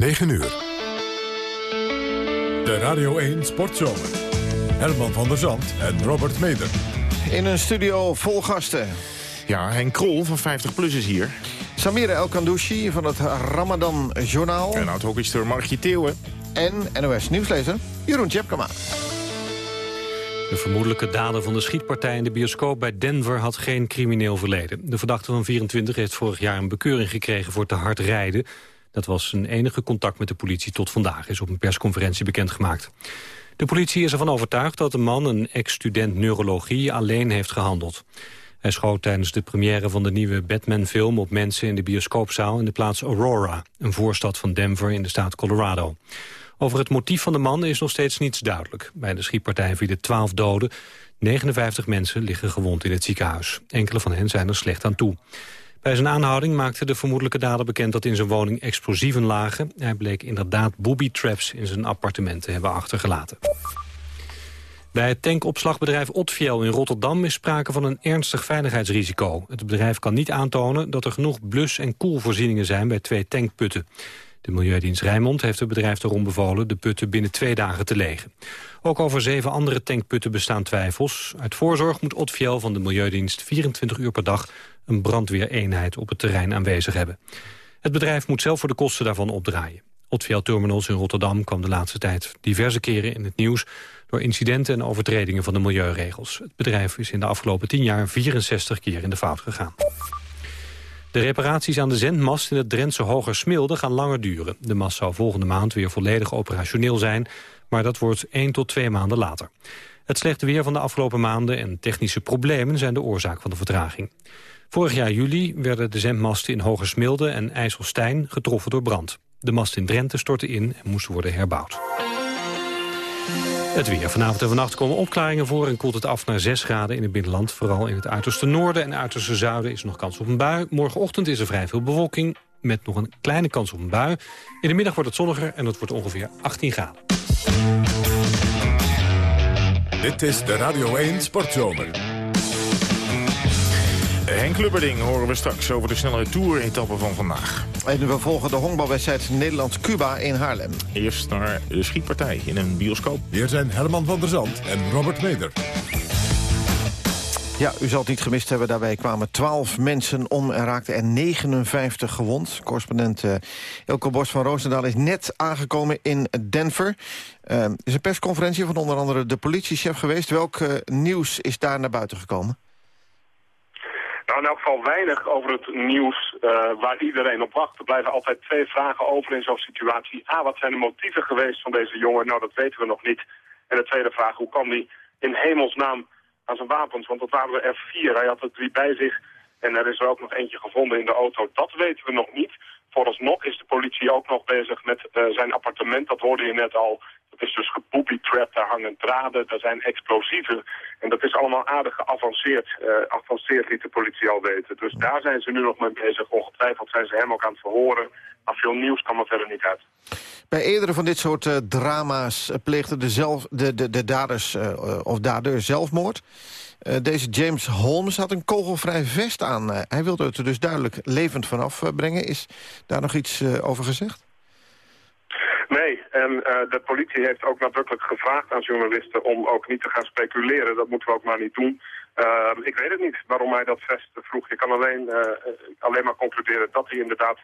9 uur. De Radio 1 Sportzomer. Herman van der Zand en Robert Meder. In een studio vol gasten. Ja, Henk Krol van 50PLUS is hier. Samira El Kandouchi van het Ramadan Journaal. En oud-hockeyster Margje Theeuwen. En NOS Nieuwslezer Jeroen Tjepkama. De vermoedelijke dader van de schietpartij in de bioscoop bij Denver had geen crimineel verleden. De verdachte van 24 heeft vorig jaar een bekeuring gekregen voor te hard rijden. Dat was zijn enige contact met de politie tot vandaag, is op een persconferentie bekendgemaakt. De politie is ervan overtuigd dat de man, een ex-student neurologie, alleen heeft gehandeld. Hij schoot tijdens de première van de nieuwe Batman-film op mensen in de bioscoopzaal in de plaats Aurora, een voorstad van Denver in de staat Colorado. Over het motief van de man is nog steeds niets duidelijk. Bij de schietpartij vielen 12 doden. 59 mensen liggen gewond in het ziekenhuis. Enkele van hen zijn er slecht aan toe. Bij zijn aanhouding maakte de vermoedelijke dader bekend dat in zijn woning explosieven lagen. Hij bleek inderdaad booby-traps in zijn appartement te hebben achtergelaten. Bij het tankopslagbedrijf Otfiel in Rotterdam is sprake van een ernstig veiligheidsrisico. Het bedrijf kan niet aantonen dat er genoeg blus- en koelvoorzieningen zijn bij twee tankputten. De Milieudienst Rijnmond heeft het bedrijf erom bevolen de putten binnen twee dagen te legen. Ook over zeven andere tankputten bestaan twijfels. Uit voorzorg moet Otfiel van de Milieudienst 24 uur per dag een brandweereenheid op het terrein aanwezig hebben. Het bedrijf moet zelf voor de kosten daarvan opdraaien. Otfiel Terminals in Rotterdam kwam de laatste tijd diverse keren in het nieuws... door incidenten en overtredingen van de milieuregels. Het bedrijf is in de afgelopen 10 jaar 64 keer in de fout gegaan. De reparaties aan de zendmast in het Drentse Hogersmilde gaan langer duren. De mast zou volgende maand weer volledig operationeel zijn... maar dat wordt 1 tot 2 maanden later. Het slechte weer van de afgelopen maanden en technische problemen... zijn de oorzaak van de vertraging. Vorig jaar juli werden de zendmasten in Hogersmilde en IJsselstein getroffen door brand. De mast in Drenthe stortte in en moest worden herbouwd. Het weer. Vanavond en vannacht komen opklaringen voor en koelt het af naar 6 graden in het binnenland. Vooral in het uiterste noorden en uiterste zuiden is nog kans op een bui. Morgenochtend is er vrij veel bewolking met nog een kleine kans op een bui. In de middag wordt het zonniger en het wordt ongeveer 18 graden. Dit is de Radio 1 Sportzomer. Henk Lubberding horen we straks over de snelle Tour-etappe van vandaag. En we volgen de honkbalwedstrijd Nederlands-Cuba in Haarlem. Eerst naar de schietpartij in een bioscoop. Hier zijn Herman van der Zand en Robert Meder. Ja, u zal het niet gemist hebben. Daarbij kwamen 12 mensen om en raakten er 59 gewond. Correspondent uh, Ilko Bos van Roosendaal is net aangekomen in Denver. Uh, er is een persconferentie van onder andere de politiechef geweest. Welk uh, nieuws is daar naar buiten gekomen? Nou, in elk geval weinig over het nieuws uh, waar iedereen op wacht. Er blijven altijd twee vragen over in zo'n situatie. A, wat zijn de motieven geweest van deze jongen? Nou, dat weten we nog niet. En de tweede vraag, hoe kwam hij in hemelsnaam aan zijn wapens? Want dat waren er vier. Hij had er drie bij zich. En er is er ook nog eentje gevonden in de auto. Dat weten we nog niet. Vooralsnog is de politie ook nog bezig met uh, zijn appartement. Dat hoorde je net al. Dat is dus gebooby-trapped. Daar hangen draden, daar zijn explosieven. En dat is allemaal aardig geavanceerd. Uh, avanceerd liet de politie al weten. Dus daar zijn ze nu nog mee bezig. Ongetwijfeld zijn ze hem ook aan het verhoren. Maar veel nieuws kan er verder niet uit. Bij eerdere van dit soort uh, drama's pleegden de, zelf, de, de, de daders of dader zelfmoord. Uh, deze James Holmes had een kogelvrij vest aan. Uh, hij wilde het er dus duidelijk levend vanaf uh, brengen. Is daar nog iets over gezegd? Nee, en de politie heeft ook nadrukkelijk gevraagd aan journalisten... om ook niet te gaan speculeren. Dat moeten we ook maar niet doen. ik weet het niet waarom hij dat vest vroeg. Je kan alleen, alleen maar concluderen dat hij inderdaad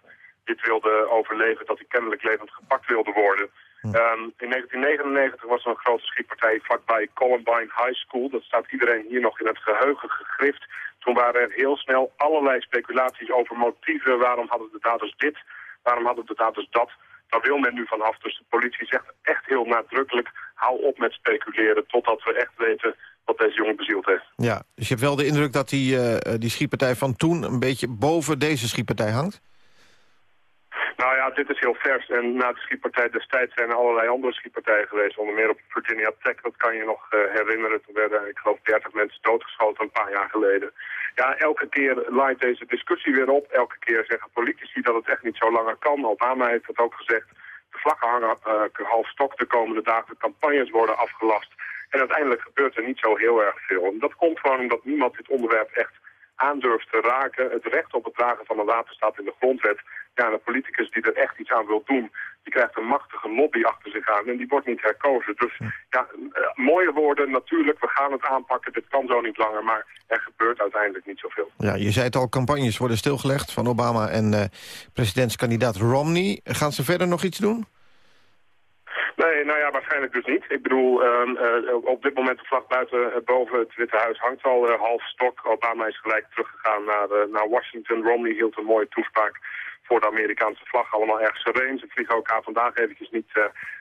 dit wilde overleven... dat hij kennelijk levend gepakt wilde worden... Um, in 1999 was er een grote schietpartij vlakbij Columbine High School. Dat staat iedereen hier nog in het geheugen gegrift. Toen waren er heel snel allerlei speculaties over motieven. Waarom hadden de daders dit? Waarom hadden de daders dat? Daar wil men nu vanaf. Dus de politie zegt echt heel nadrukkelijk... hou op met speculeren totdat we echt weten wat deze jongen bezield heeft. Ja, dus je hebt wel de indruk dat die, uh, die schietpartij van toen... een beetje boven deze schietpartij hangt? Nou ja, dit is heel vers. En na de schietpartij destijds zijn er allerlei andere schietpartijen geweest. Onder meer op Virginia Tech, dat kan je nog uh, herinneren. Toen werden, ik geloof, 30 mensen doodgeschoten een paar jaar geleden. Ja, elke keer laait deze discussie weer op. Elke keer zeggen politici dat het echt niet zo langer kan. Obama heeft dat ook gezegd. De vlakken hangen uh, half stok de komende dagen. De campagnes worden afgelast. En uiteindelijk gebeurt er niet zo heel erg veel. En dat komt gewoon omdat niemand dit onderwerp echt aandurft te raken. Het recht op het dragen van een wapen staat in de grondwet. Ja, een politicus die er echt iets aan wil doen, die krijgt een machtige lobby achter zich aan en die wordt niet herkozen. Dus ja, mooie woorden natuurlijk, we gaan het aanpakken, dit kan zo niet langer, maar er gebeurt uiteindelijk niet zoveel. Ja, je zei het al, campagnes worden stilgelegd van Obama en presidentskandidaat Romney. Gaan ze verder nog iets doen? Nee, nou ja, waarschijnlijk dus niet. Ik bedoel, um, uh, op dit moment de vlag buiten uh, boven het Witte Huis hangt al uh, half stok. Obama is gelijk teruggegaan naar, naar Washington. Romney hield een mooie toespraak voor de Amerikaanse vlag. Allemaal erg sereen. Ze vliegen elkaar vandaag eventjes niet,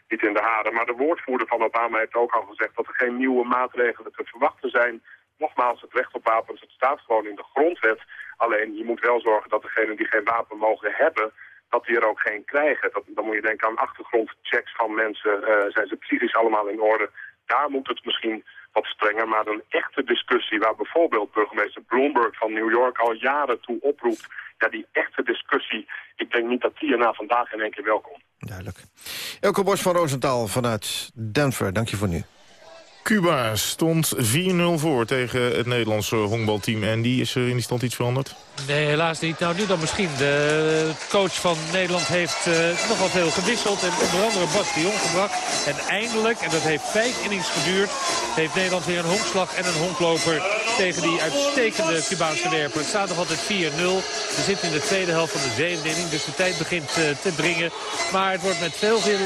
niet in de haren. Maar de woordvoerder van Obama heeft ook al gezegd dat er geen nieuwe maatregelen te verwachten zijn. Nogmaals, het recht op wapens, het staat gewoon in de grondwet. Alleen, je moet wel zorgen dat degenen die geen wapen mogen hebben dat die er ook geen krijgen. Dat, dan moet je denken aan achtergrondchecks van mensen. Uh, zijn ze psychisch allemaal in orde? Daar moet het misschien wat strenger. Maar een echte discussie waar bijvoorbeeld burgemeester Bloomberg van New York al jaren toe oproept. Ja, die echte discussie, ik denk niet dat die er na vandaag in één keer welkom. Duidelijk. Elke Bos van Roosentaal vanuit Denver, dank je voor nu. Cuba stond 4-0 voor tegen het Nederlandse honkbalteam. En die is er in die stand iets veranderd? Nee, helaas niet. Nou, nu dan misschien. De coach van Nederland heeft uh, nogal veel gewisseld. En onder andere Bas Jong gebracht. En eindelijk, en dat heeft vijf innings geduurd... heeft Nederland weer een honkslag en een honkloper... tegen die uitstekende Cubaanse werper. Het staat nog altijd 4-0. We zitten in de tweede helft van de zevende inning. Dus de tijd begint uh, te dringen. Maar het wordt met veel, veel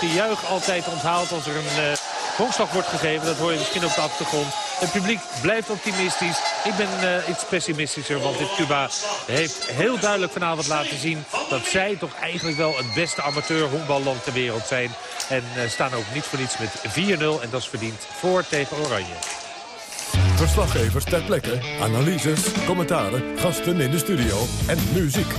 gejuich altijd onthaald als er een... Uh, Honkslag wordt gegeven, dat hoor je misschien op de achtergrond. Het publiek blijft optimistisch. Ik ben uh, iets pessimistischer, want dit Cuba heeft heel duidelijk vanavond laten zien... dat zij toch eigenlijk wel het beste amateur honkballand ter wereld zijn. En uh, staan ook niet voor niets met 4-0 en dat is verdiend voor tegen Oranje. Verslaggevers ter plekke, analyses, commentaren, gasten in de studio en muziek.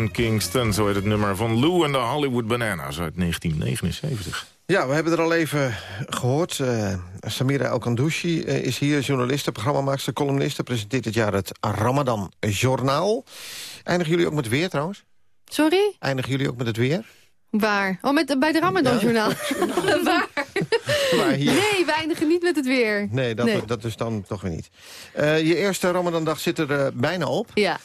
Kingston, Kingston, zo heet het nummer van Lou en de Hollywood Bananas uit 1979. Ja, we hebben er al even gehoord. Uh, Samira El-Kandouchi uh, is hier, journaliste, programmamaakster, columniste... presenteert dit jaar het Ramadan Journaal. Eindigen jullie ook met weer trouwens? Sorry? Eindigen jullie ook met het weer? Waar? Oh, met, bij de Ramadan-journaal. Waar? Hier? Nee, we eindigen niet met het weer. Nee, dat, Nee. dat is dan toch weer niet. Eh, je eerste Ramadan-dag zit er eh, bijna op. Ja.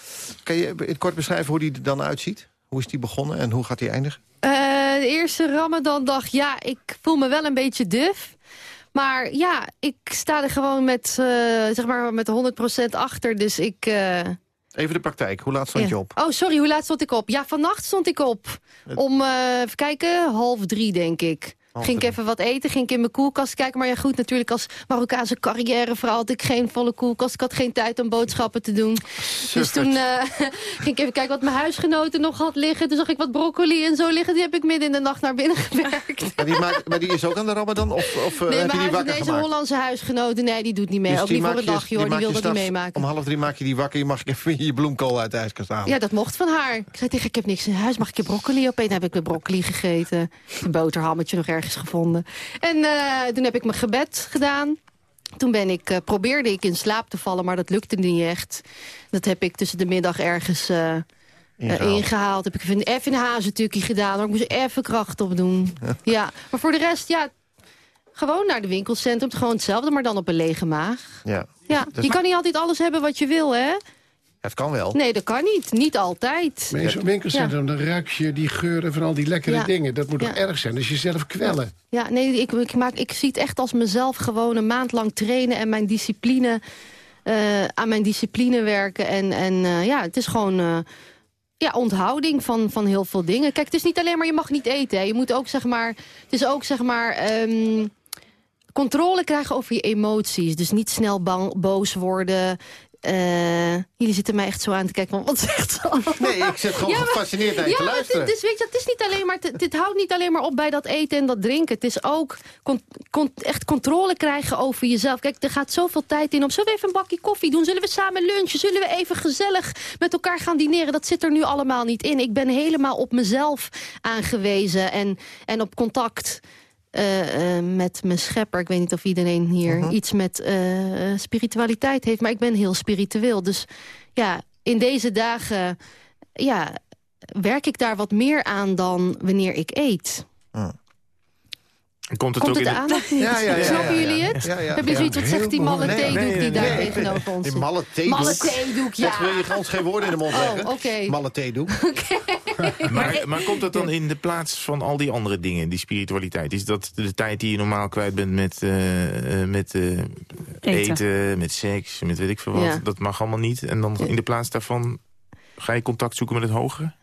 Kan je in het kort beschrijven hoe die er dan uitziet? Hoe is die begonnen en hoe gaat die eindigen? Eh, de eerste Ramadan-dag, ja, ik voel me wel een beetje duf. Maar ja, ik sta er gewoon met, zeg maar met 100% achter. Dus ik... Even de praktijk. Hoe laat stond ja. je op? Oh, sorry, hoe laat stond ik op? Ja, vannacht stond ik op. Om, eh, even kijken, half drie, denk ik. Ging ik even wat eten, ging ik in mijn koelkast kijken. Maar ja, goed, natuurlijk als Marokkaanse carrièrevrouw had ik geen volle koelkast. Ik had geen tijd om boodschappen te doen. Dus toen eh, ging ik even kijken wat mijn huisgenoten nog had liggen. Toen zag ik wat broccoli en zo liggen. Die heb ik midden in de nacht naar binnen gewerkt. Maar die, maakt, maar die is ook aan de Ramadan? Of, of eh, nee, heb je die wakker deze gemaakt? Hollandse huisgenoten, nee, die doet niet mee. Dus Ook die niet voor een je- dag, joh. Die, wil dat niet meemaken. Om half drie maak je die wakker. Je mag even je bloemkool uit de ijskast halen. Ja, dat mocht van haar. Ik zei tegen ik heb niks in huis. Mag ik je broccoli opeten? Dan heb ik mijn broccoli gegeten. Een boterhammetje nog ergens gevonden. En eh, toen heb ik mijn gebed gedaan. Toen ben ik, eh, probeerde ik in slaap te vallen, maar dat lukte niet echt. Dat heb ik tussen de middag ergens eh, eh, Ingehaald. ingehaald. Heb ik even, even een hazentukje gedaan. Maar ik moest even kracht opdoen. Ja. Maar voor de rest, ja, gewoon naar de winkelcentrum. Gewoon hetzelfde, maar dan op een lege maag. Ja. Ja, Dus- je kan niet altijd alles hebben wat je wil, hè? Het kan wel. Nee, dat kan niet. Niet altijd. Maar in zo'n winkelcentrum, dan ruik je die geuren van al die lekkere Ja. dingen. Dat moet toch erg zijn, dus jezelf kwellen. Ja, nee, ik, ik, maak, ik zie het echt als mezelf gewoon een maand lang trainen... en mijn discipline, eh, aan mijn discipline werken. En, en eh, ja, het is gewoon eh, ja, onthouding van, van heel veel dingen. Kijk, het is niet alleen maar je mag niet eten. Hè. Je moet ook, zeg maar... Het is ook, zeg maar... ehm, controle krijgen over je emoties. Dus niet snel bang, boos worden... Eh, jullie zitten mij echt zo aan te kijken, van wat zegt ze allemaal? Nee, ik zit gewoon Ja, maar- gefascineerd naar Ja, te luisteren. is- dus weet je, het is niet alleen maar, dit houdt niet alleen maar op bij dat eten en dat drinken. Het is ook con- con- echt controle krijgen over jezelf. Kijk, er gaat zoveel tijd in om, zullen we even een bakje koffie doen? Zullen we samen lunchen? Zullen we even gezellig met elkaar gaan dineren? Dat zit er nu allemaal niet in. Ik ben helemaal op mezelf aangewezen en, en op contact eh, eh, met mijn schepper. Ik weet niet of iedereen hier Mhm. iets met eh, spiritualiteit heeft. Maar ik ben heel spiritueel. Dus ja, in deze dagen ja, werk ik daar wat meer aan dan wanneer ik eet. Komt het Komt ook het in de... Ja, ja, ja, Snappen ja, ja. jullie het? Ja, ja. Heb je zoiets, wat zegt die malle Nee, theedoek nee, die daar nee. tegenover ons Die malle theedoek. Malle theedoek, Dat wil je ja. ons geen woorden in de mond Oh, leggen. oké. Malle theedoek. Maar, maar komt dat dan in de plaats van al die andere dingen, die spiritualiteit? Is dat de tijd die je normaal kwijt bent met, eh, eh, met eh, eten. met seks, met weet ik veel wat? Ja. Dat mag allemaal niet. En dan in de plaats daarvan ga je contact zoeken met het hogere?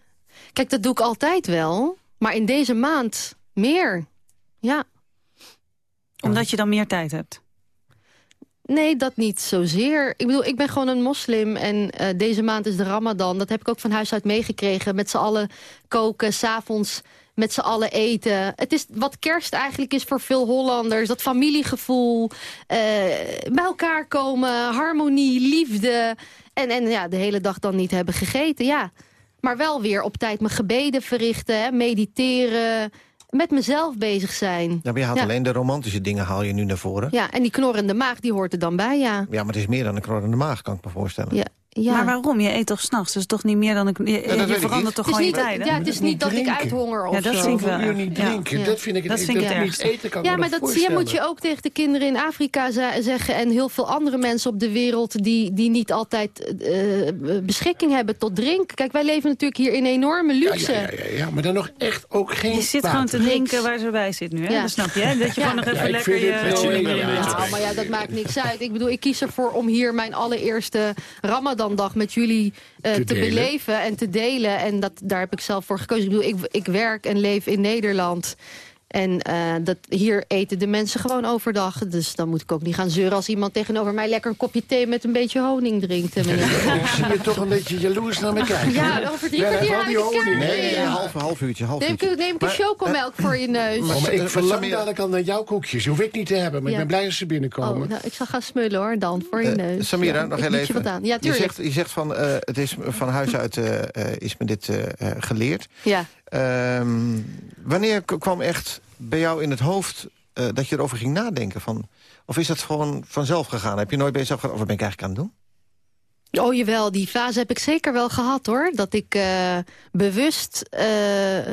Kijk, dat doe ik altijd wel. Maar in deze maand meer. Ja. Omdat je dan meer tijd hebt. Nee, dat niet zozeer. Ik bedoel, ik ben gewoon een moslim en eh, deze maand is de ramadan. Dat heb ik ook van huis uit meegekregen. Met z'n allen koken, s'avonds met z'n allen eten. Het is wat kerst eigenlijk is voor veel Hollanders. Dat familiegevoel, eh, bij elkaar komen, harmonie, liefde. En, en ja, de hele dag dan niet hebben gegeten, ja. Maar wel weer op tijd mijn gebeden verrichten, hè, mediteren... met mezelf bezig zijn. Ja, maar je haalt Ja. alleen de romantische dingen haal je nu naar voren. Ja, en die knorrende maag, die hoort er dan bij, ja. Ja, maar het is meer dan een knorrende maag, kan ik me voorstellen. Ja, ja. Maar waarom? Je eet toch s'nachts? Dus toch niet meer dan een... Je, je- dat je ik verandert toch is gewoon je niet, tijden? ja, het is Niet niet dat ik uithonger of Ja, dat zo. vind ik wel. Zoveel uur niet drinken, Ja. dat vind ik Dat het vind ik dat het niet eten kan Ja, maar dat ja, moet je ook tegen de kinderen in Afrika ze- zeggen... en heel veel andere mensen op de wereld... die, die niet altijd eh, beschikking hebben tot drinken. Kijk, wij leven natuurlijk hier in enorme luxe. ja, ja, ja, ja, maar dan nog echt ook geen Je zit water. gewoon te drinken waar ze bij zit nu, hè? Ja. Dat snap je, hè? Dat je Ja. gewoon nog even Ja, ik lekker vind je... je- je- je-. Nou, maar ja, dat maakt niks uit. Ik bedoel, ik kies ervoor om hier mijn allereerste Ramadandag met jullie eh, te, Te beleven en te delen. En dat, daar heb ik zelf voor gekozen. Ik bedoel, ik, ik werk en leef in Nederland. En eh, dat, hier eten de mensen gewoon overdag. Dus dan moet ik ook niet gaan zeuren als iemand tegenover mij... lekker een kopje thee met een beetje honing drinkt. Ik zie je toch een beetje jaloers naar me kijken. Ja, over drie Ja, kwartier wel haal die honing. Nee, een half, half uurtje, half Neem uurtje. ik, neem ik een chocomelk voor je neus. Maar Maar, ik eh, verlang dadelijk al naar jouw koekjes. Die hoef ik niet te hebben, maar Ja. ik ben blij dat ze binnenkomen. Oh, nou, ik zal gaan smullen hoor, dan, voor je Eh, neus. Samira, Ja, nog heel je even. wat aan. Ja, je, tuurlijk. zegt, je zegt van, eh, het is van huis uit eh, eh, is me dit eh, eh, geleerd. Ja. Ehm, wanneer kwam echt bij jou in het hoofd eh, dat je erover ging nadenken? Van, of is dat gewoon vanzelf gegaan? Heb je nooit jezelf gedacht, oh, wat ben ik eigenlijk aan het doen? Oh jawel, die fase heb ik zeker wel gehad hoor. Dat ik eh, bewust eh,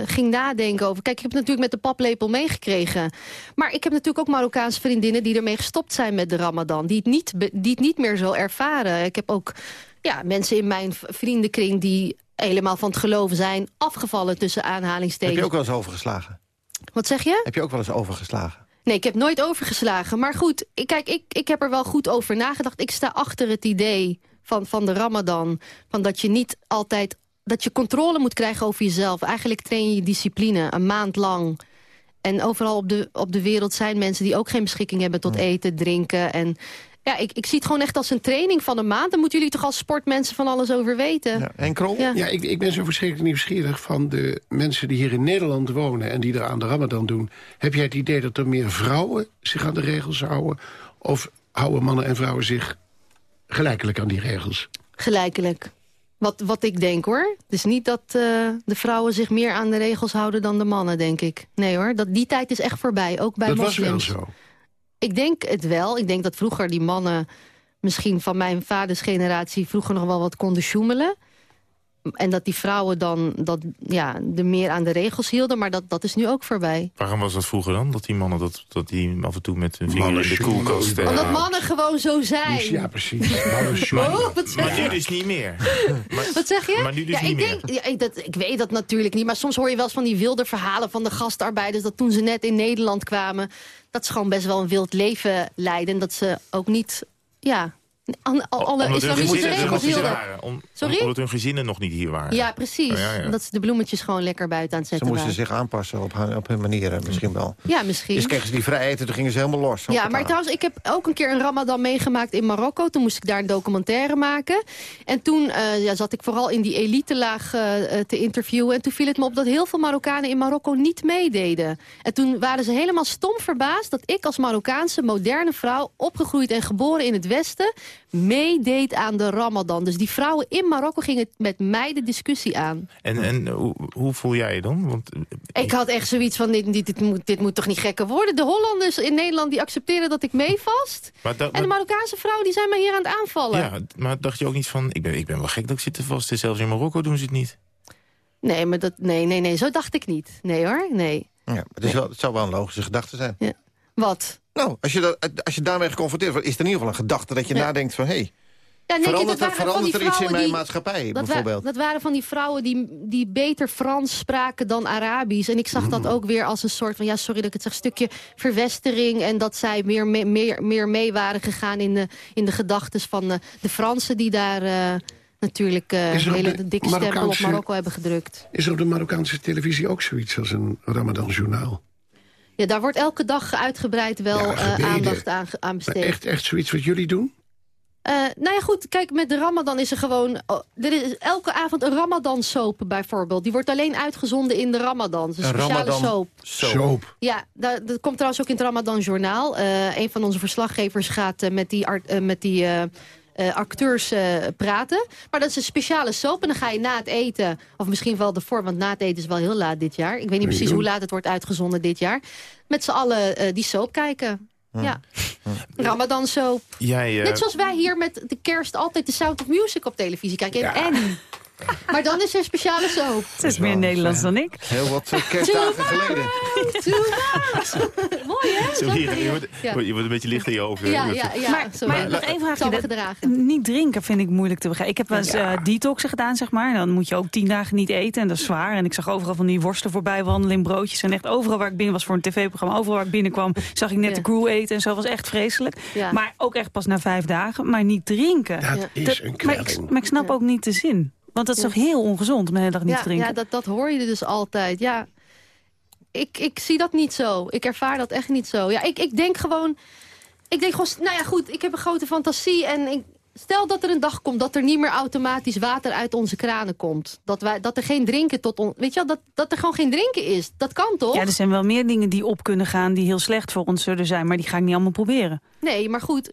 ging nadenken over... Kijk, ik heb het natuurlijk met de paplepel meegekregen. Maar ik heb natuurlijk ook Marokkaanse vriendinnen... die ermee gestopt zijn met de ramadan. Die het niet, die het niet meer zo ervaren. Ik heb ook ja, mensen in mijn vriendenkring... die helemaal van het geloven zijn afgevallen tussen Heb aanhalingstekens. je ook wel eens overgeslagen? Wat zeg je? Heb je ook wel eens overgeslagen? Nee, ik heb nooit overgeslagen. Maar goed, ik, kijk, ik, ik heb er wel goed over nagedacht. Ik sta achter het idee van, van de ramadan. Van dat je niet altijd... dat je controle moet krijgen over jezelf. Eigenlijk train je je discipline een maand lang. En overal op de, op de wereld zijn mensen die ook geen beschikking hebben... tot eten, drinken en... Ja, ik, ik zie het gewoon echt als een training van een maand. Dan moeten jullie toch als sportmensen van alles over weten. Ja. En Krol? Ja. Ja, ik, ik ben zo verschrikkelijk nieuwsgierig van de mensen die hier in Nederland wonen... en die er aan de ramadan doen. Heb jij het idee dat er meer vrouwen zich aan de regels houden? Of houden mannen en vrouwen zich gelijkelijk aan die regels? Gelijkelijk. Wat, wat ik denk hoor. Het is niet dat eh, de vrouwen zich meer aan de regels houden dan de mannen, denk ik. Nee hoor, dat, die tijd is echt voorbij. Ook bij dat was moslims. wel zo. Ik denk het wel. Ik denk dat vroeger die mannen, misschien van mijn vaders generatie... vroeger nog wel wat konden sjoemelen. En dat die vrouwen dan dat, ja, er meer aan de regels hielden. Maar dat, dat is nu ook voorbij. Waarom was dat vroeger dan? Dat die mannen dat, dat die af en toe met hun vinger Mannen in de koelkast... eh, Omdat mannen gewoon zo zijn. Dus ja, precies. Mannen. Oh, wat Maar nu dus niet meer. Maar, Wat zeg je? Maar nu dus ja, niet ik, meer. denk, ja, ik, dat, ik weet dat natuurlijk niet. Maar soms hoor je wel eens van die wilde verhalen van de gastarbeiders... dat toen ze net in Nederland kwamen... dat ze gewoon best wel een wild leven leiden. En dat ze ook niet... Ja, al- alle omdat hun islamitische gezinnen nog regels niet hielden. Om, Sorry? Omdat hun gezinnen nog niet hier waren. Ja, precies. Oh, ja, ja. Dat ze de bloemetjes gewoon lekker buiten aan het Ze zetten moesten waren. zich aanpassen op hun, op hun manieren, misschien wel. Ja, misschien. Dus kregen ze die vrijheid en toen gingen ze helemaal los. Ja, maar trouwens, ik heb ook een keer een ramadan meegemaakt in Marokko. Toen moest ik daar een documentaire maken. En toen eh, ja, zat ik vooral in die elite-laag eh, eh, te interviewen. En toen viel het me op dat heel veel Marokkanen in Marokko niet meededen. En toen waren ze helemaal stom verbaasd dat ik als Marokkaanse moderne vrouw... opgegroeid en geboren in het Westen, meedeed aan de ramadan. Dus die vrouwen in Marokko gingen met mij de discussie aan. En, en hoe, hoe voel jij je dan? Want eh, Ik had echt zoiets van, dit, dit, dit, moet, dit moet toch niet gekker worden? De Hollanders in Nederland die accepteren dat ik meevast. En de Marokkaanse vrouwen die zijn mij hier aan het aanvallen. ja, maar dacht je ook niet van... Ik ben, ik ben wel gek dat ik zit te vasten. Zelfs in Marokko doen ze het niet. Nee, maar dat, nee, nee, nee, zo dacht ik niet. Nee hoor, nee. Ja, het, is wel, het zou wel een logische gedachte zijn. Wat? Nou, als je, dat, als je daarmee geconfronteerd wordt... is het in ieder geval een gedachte dat je Ja. nadenkt van... hé, hey, Ja, nee, verandert, dat er, verandert die er iets in mijn die- maatschappij, Dat, wa- bijvoorbeeld? dat waren van die vrouwen die, die beter Frans spraken dan Arabisch. En ik zag dat ook weer als een soort van, ja sorry dat ik het zeg, stukje verwestering. En dat zij meer, mee- meer, meer mee waren gegaan in de, in de gedachtes van de, de Fransen die daar eh, natuurlijk eh er op hele de dikke stempel op Marokko hebben gedrukt. Is er op de Marokkaanse televisie ook zoiets als een Ramadan-journaal? Ja, daar wordt elke dag uitgebreid wel Ja, eh, aandacht aan, aan Maar besteed. echt, echt zoiets wat jullie doen? Eh, nou ja, goed, kijk, met de Ramadan is er gewoon... oh, er is elke avond een Ramadan-soap bijvoorbeeld. Die wordt alleen uitgezonden in de Ramadan. Is Een Een speciale Ramadan- soap. Soap. Ja, dat, dat komt trouwens ook in het Ramadan-journaal. Eh een van onze verslaggevers gaat met die, art- met die eh, acteurs eh, praten. Maar dat is een speciale soap. En dan ga je na het eten, of misschien wel ervoor... want na het eten is wel heel laat dit jaar. Ik weet niet precies doen. hoe laat het wordt uitgezonden dit jaar. Met z'n allen eh, die soap kijken. Ja. Ramadan soap. Jij, Net zoals wij hier met de kerst altijd de Sound of Music op televisie kijken. En. Maar dan is er speciale soap. Het is meer Nederlands dan ik. Heel wat eh, kerstdagen geleden. Mooi hè? Zo hier, je, wordt, ja. je wordt een beetje licht in je ogen. Ja, Dat- ja, ja. maar sorry. maar nog één vraagje. Niet drinken vind ik moeilijk te begrijpen. Ik heb wel eens eh, detoxen gedaan, zeg maar. Dan moet je ook tien dagen niet eten en dat is zwaar. En ik zag overal van die worsten voorbij wandelen in broodjes. En echt overal waar ik binnen was voor een tv-programma, overal waar ik binnenkwam, zag ik net Ja. de crew eten en zo. was echt vreselijk. Ja. Maar ook echt pas na vijf dagen. Maar niet drinken. Dat is een maar, ik, kwelling. maar ik snap Ja. ook niet de zin. Want dat is Ja. toch heel ongezond om de hele dag niet ja, te drinken. ja dat, dat hoor je dus altijd. Ja, ik, ik zie dat niet zo. Ik ervaar dat echt niet zo. Ja, ik, ik denk gewoon... Ik denk gewoon, nou ja goed, ik heb een grote fantasie en ik, Stel dat er een dag komt dat er niet meer automatisch water uit onze kranen komt. Dat, wij, dat er geen drinken tot ons... Weet je wel, dat, dat er gewoon geen drinken is. Dat kan toch? Ja, er zijn wel meer dingen die op kunnen gaan die heel slecht voor ons zullen zijn. Maar die ga ik niet allemaal proberen. Nee, maar goed.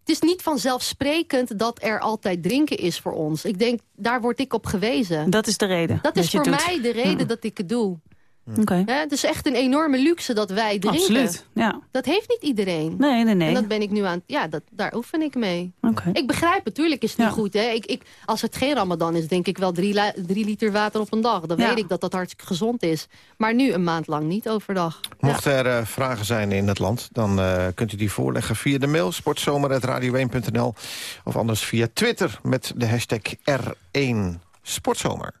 Het is niet vanzelfsprekend dat er altijd drinken is voor ons. Ik denk, daar word ik op gewezen. Dat is de reden. Dat, is voor mij de reden dat ik het doe. Okay. het is echt een enorme luxe dat wij drinken. Absoluut, ja. Dat heeft niet iedereen. Nee, nee, nee. En dat ben ik nu aan... Ja, dat, daar oefen ik mee. Okay. Ik begrijp, natuurlijk is het niet goed. Hè? Ik, ik, als het geen ramadan is, denk ik wel drie, drie liter water op een dag. Dan weet ik dat dat hartstikke gezond is. Maar nu een maand lang niet overdag. Mocht er uh, vragen zijn in het land, dan uh, kunt u die voorleggen via de mail... sportzomer.radio1.nl of anders via Twitter met de hashtag R1 Sportzomer.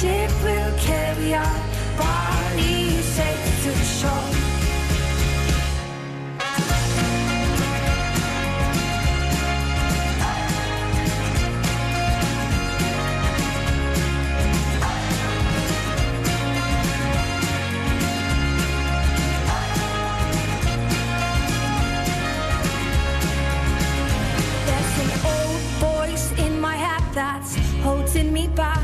ship will carry our bodies safe to the shore. There's an old voice in my head that's holding me back.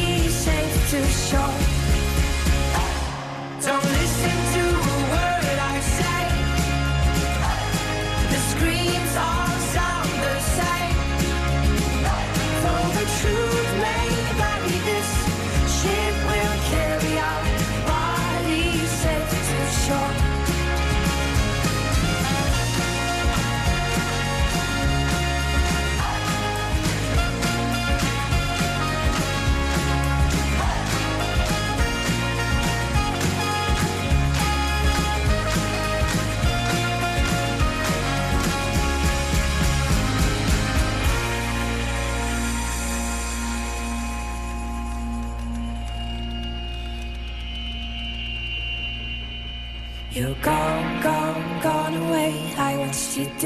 safe to shore. Don't listen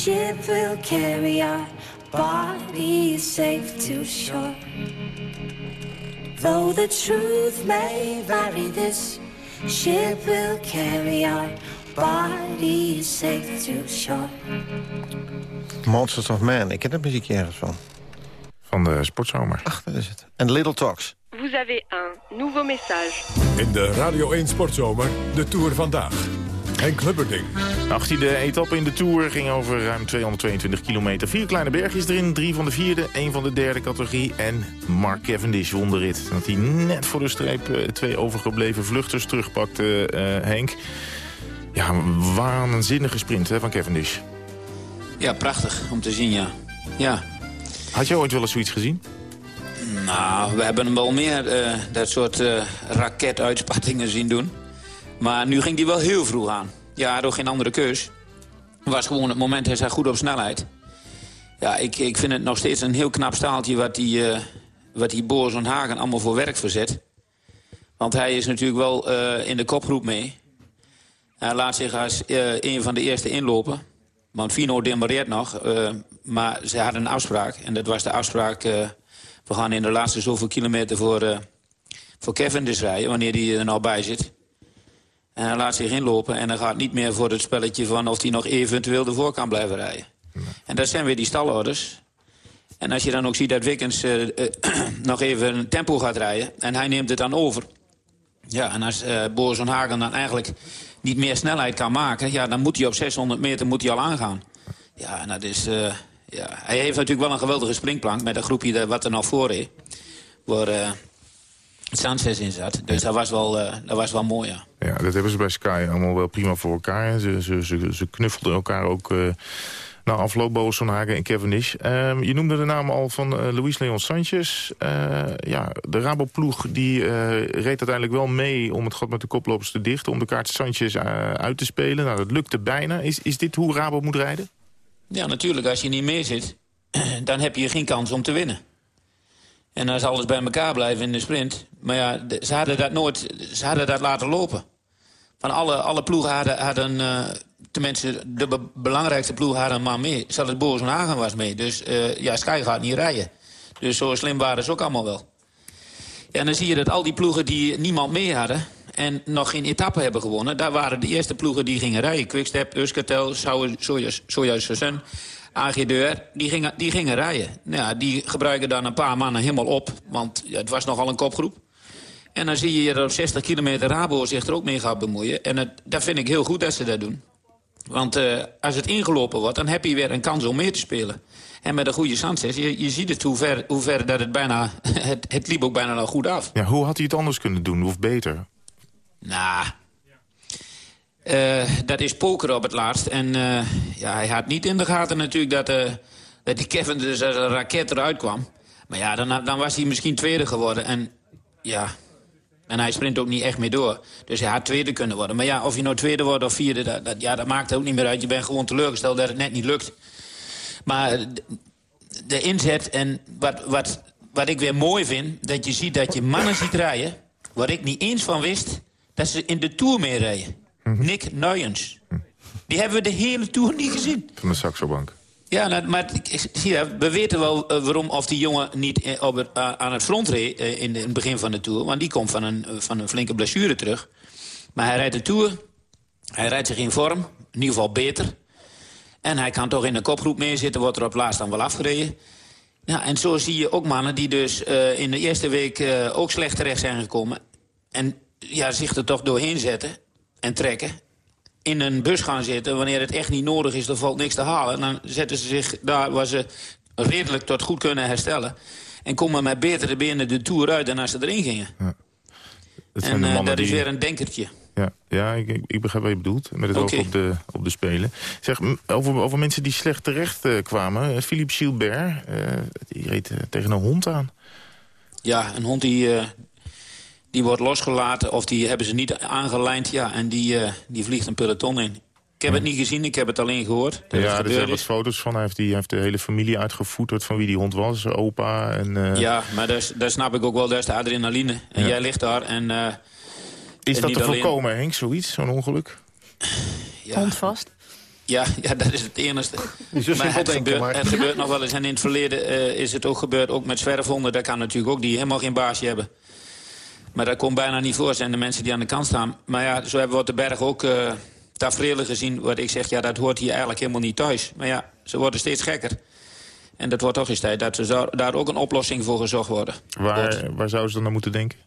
ship will carry our bodies safe to shore. Though the truth may vary, this ship will carry our bodies safe to shore. Monsters of Man. Ik ken het muziekje ergens van. Van de sportzomer. Ach, dat is het. En Little Talks. Vous avez un nouveau message. In de Radio 1 Sportzomer, de Tour vandaag. Henk Lubberding. De 18e etappe in de Tour ging over ruim 222 kilometer. Vier kleine bergjes erin, drie van de vierde, één van de derde categorie. En Mark Cavendish won de rit. Dat hij net voor de streep eh, twee overgebleven vluchters terugpakte, uh, Henk. Ja, waanzinnige sprint hè, van Cavendish. Ja, prachtig om te zien, ja. ja. Had je ooit wel eens zoiets gezien? Nou, we hebben hem wel meer uh, dat soort uh, raketuitspattingen zien doen. Maar nu ging hij wel heel vroeg aan. Ja, door geen andere keus. Was gewoon het moment, hij zat goed op snelheid. Ja, ik, ik vind het nog steeds een heel knap staaltje... wat die, uh, wat die Boris van Hagen allemaal voor werk verzet. Want hij is natuurlijk wel in de kopgroep mee. Hij laat zich als een van de eerste inlopen. Want Fino demareert nog, maar ze hadden een afspraak. En dat was de afspraak we gaan in de laatste zoveel kilometer voor, voor Kevin dus rijden, wanneer hij er nou bij zit. En hij laat zich inlopen en dan gaat niet meer voor het spelletje van of hij nog eventueel ervoor kan blijven rijden. En dat zijn weer die stalorders. En als je dan ook ziet dat Wickens uh, uh, nog even een tempo gaat rijden en hij neemt het dan over. Ja, en als uh, Boris van Hagen dan eigenlijk niet meer snelheid kan maken... ja, dan moet hij op 600 meter moet hij al aangaan. Ja, en dat is... Ja, hij heeft natuurlijk wel een geweldige springplank met een groepje wat er nog voor is. Sanchez in zat. Dus dat, was wel, uh, dat was wel mooi, ja. Ja, dat hebben ze bij Sky allemaal wel prima voor elkaar. Ze, ze, ze, ze knuffelden elkaar ook... Uh, nou, afloop Boos van Hagen en Cavendish. Um, je noemde de naam al van uh, Luis Leon Sanchez. Ja, de Rabo-ploeg die reed uiteindelijk wel mee om het gat met de koplopers te dichten... om de kaart Sanchez uit te spelen. Nou, dat lukte bijna. Is, is dit hoe Rabo moet rijden? Ja, natuurlijk. Als je niet meer zit, dan heb je geen kans om te winnen. En als alles bij elkaar blijft in de sprint... Maar ja, ze hadden dat nooit... Ze hadden dat laten lopen. Van alle, alle ploegen hadden... hadden uh, tenminste, de be belangrijkste ploegen hadden maar mee. Zelfs Boris van Hagen was mee. Dus uh, ja, Sky gaat niet rijden. Dus zo slim waren ze ook allemaal wel. En dan zie je dat al die ploegen die niemand mee hadden en nog geen etappe hebben gewonnen. Daar waren de eerste ploegen die gingen rijden. Quickstep, Euskartel, Soyuz Sun, AG Deur, die gingen, die gingen rijden. Nou, ja, die gebruiken dan een paar mannen helemaal op, want het was nogal een kopgroep. En dan zie je dat op 60 kilometer Rabo zich er ook mee gaat bemoeien. En het, dat vind ik heel goed dat ze dat doen. Want uh, als het ingelopen wordt, dan heb je weer een kans om meer te spelen. En met een goede Sanchez, je, je ziet het hoe ver, hoe ver dat het bijna... Het, het liep ook bijna al goed af. Ja, hoe had hij het anders kunnen doen, of beter? Nou, uh, dat is poker op het laatst. En uh, ja, hij had niet in de gaten natuurlijk dat, uh, dat die Kevin dus als een raket eruit kwam. Maar ja, dan, dan was hij misschien tweede geworden. En ja, en hij sprint ook niet echt meer door. Dus hij had tweede kunnen worden. Maar ja, of je nou tweede wordt of vierde, dat, ja, dat maakt ook niet meer uit. Je bent gewoon teleurgesteld dat het net niet lukt. Maar de, de inzet en wat, wat, wat ik weer mooi vind... dat je ziet dat je mannen ziet rijden... waar ik niet eens van wist dat ze in de Tour mee rijden. Mhm. Nick Nuyens. Die hebben we de hele Tour niet gezien. Van de Saxo Bank. Ja, nou, maar zie we weten wel uh, waarom of die jongen niet uh, op het, uh, aan het front reed in, in, het begin van de Tour. Want die komt van een, van een flinke blessure terug. Maar hij rijdt de Tour. Hij rijdt zich in vorm. In ieder geval beter. En hij kan toch in de kopgroep neerzitten. Wordt er op laatst dan wel afgereden. Ja, en zo zie je ook mannen die dus in de eerste week ook slecht terecht zijn gekomen. En ja, zich er toch doorheen zetten en trekken. In een bus gaan zitten, wanneer het echt niet nodig is, er valt niks te halen. Dan zetten ze zich daar waar ze redelijk tot goed kunnen herstellen. En komen met betere benen de Tour uit dan als ze erin gingen. Ja. Dat en uh, dat is weer een denkertje. Ja, ja ik, ik begrijp wat je bedoelt. Met het okay. oog op de, op de Spelen. Zeg, over, over mensen die slecht terecht uh, kwamen. Uh, Philippe Gilbert, die reed tegen een hond aan. Ja, een hond die, die wordt losgelaten of die hebben ze niet aangelijnd. Ja, en die, uh, die vliegt een peloton in. Ik heb het niet gezien, ik heb het alleen gehoord. Ja, er zijn wat foto's van. Hij heeft, die, hij heeft de hele familie uitgevoerd van wie die hond was. Opa en... Uh... Ja, maar daar, snap ik ook wel. Daar is de adrenaline. En ja. jij ligt daar en... Uh, is dat te alleen... voorkomen, Henk, zoiets, zo'n ongeluk? Ja. Hond vast? Ja, ja, dat is het enige. maar het, gebeurt, maar het gebeurt nog wel eens. En in het verleden uh, is het ook gebeurd, ook met zwerfhonden. Daar kan natuurlijk ook die helemaal geen baasje hebben. Maar dat komt bijna niet voor, zijn de mensen die aan de kant staan. Maar ja, zo hebben we op de berg ook uh, tafereelen gezien... wat ik zeg, ja, dat hoort hier eigenlijk helemaal niet thuis. Maar ja, ze worden steeds gekker. En dat wordt toch eens tijd dat ze daar ook een oplossing voor gezocht worden. Waar, waar zouden ze dan naar moeten denken?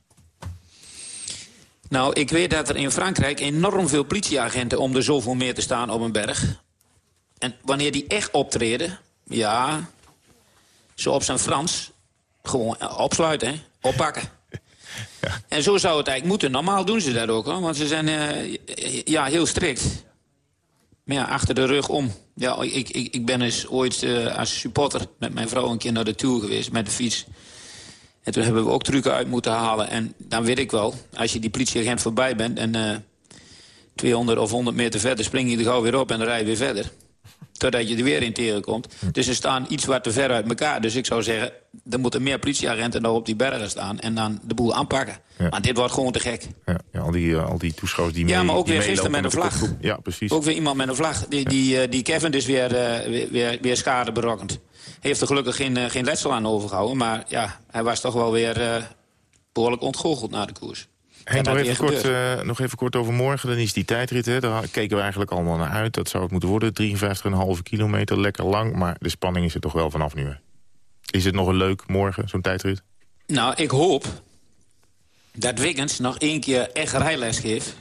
Nou, ik weet dat er in Frankrijk enorm veel politieagenten... om er zoveel meer te staan op een berg. En wanneer die echt optreden, ja... zo op zijn Frans, gewoon opsluiten, hè? oppakken. En zo zou het eigenlijk moeten. Normaal doen ze dat ook, hoor, want ze zijn uh, ja, heel strikt. Maar ja, achter de rug om. Ja, ik, ik, ik ben eens ooit uh, als supporter met mijn vrouw een keer naar de Tour geweest met de fiets. En toen hebben we ook trucken uit moeten halen. En dan weet ik wel, als je die politieagent voorbij bent... en uh, 200 of 100 meter verder spring je er gauw weer op en dan rij je weer verder. Totdat je er weer in tegenkomt. Dus ze staan iets wat te ver uit elkaar. Dus ik zou zeggen, er moeten meer politieagenten nog op die bergen staan... en dan de boel aanpakken. Ja. Maar dit wordt gewoon te gek. Ja, ja al, die, uh, al die toeschouwers die Ja, maar ook weer gisteren met een vlag. Ja, precies. Ook weer iemand met een vlag. Die, die, uh, die Kevin dus weer, uh, weer, weer, weer schade berokkend. Heeft er gelukkig geen, geen letsel aan overgehouden. Maar ja, hij was toch wel weer behoorlijk ontgoocheld na de koers. Nog, even kort, uh, nog even kort over morgen. Dan is die tijdrit. Hè. Daar keken we eigenlijk allemaal naar uit. Dat zou het moeten worden. 53,5 kilometer. Lekker lang. Maar de spanning is er toch wel vanaf nu. Hè. Is het nog een leuk morgen, zo'n tijdrit? Nou, ik hoop dat Wiggins nog één keer echt rijles geeft.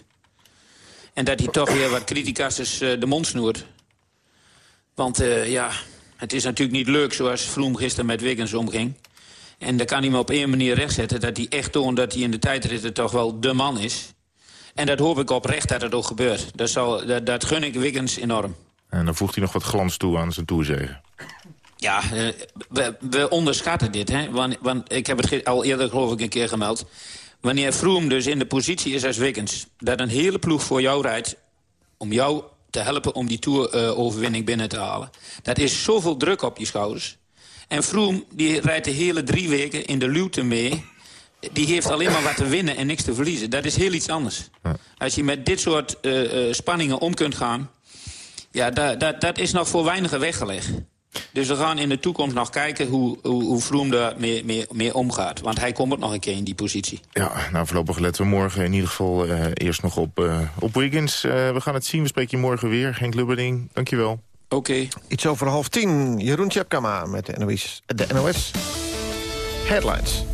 En dat hij toch weer wat criticasters uh, de mond snoert. Want uh, ja, het is natuurlijk niet leuk zoals Vroom gisteren met Wiggins omging. En dan kan hij me op één manier rechtzetten... dat hij echt toont dat hij in de tijdritten toch wel de man is. En dat hoop ik oprecht dat het ook gebeurt. Dat, zal, dat, dat gun ik Wiggins enorm. En dan voegt hij nog wat glans toe aan zijn toezegen. Ja, we, we, onderschatten dit. Hè? Want, want ik heb het al eerder geloof ik een keer gemeld. Wanneer Froome dus in de positie is als Wiggins... dat een hele ploeg voor jou rijdt... om jou te helpen om die Tour-overwinning binnen te halen. Dat is zoveel druk op je schouders. En Froome die rijdt de hele drie weken in de luwte mee. Die heeft alleen maar wat te winnen en niks te verliezen. Dat is heel iets anders. Als je met dit soort uh, uh, spanningen om kunt gaan... ja, dat, dat, dat is nog voor weinigen weggelegd. Dus we gaan in de toekomst nog kijken hoe, hoe, hoe Vroom daar mee, mee, mee, omgaat. Want hij komt ook nog een keer in die positie. Ja, nou voorlopig letten we morgen in ieder geval uh, eerst nog op, uh, op Wiggins. Uh, we gaan het zien, we spreken je morgen weer. Henk Lubberding, dankjewel. Oké. Okay. Iets over half tien. Jeroen Tjepkama met de NOS. De NOS. Headlines.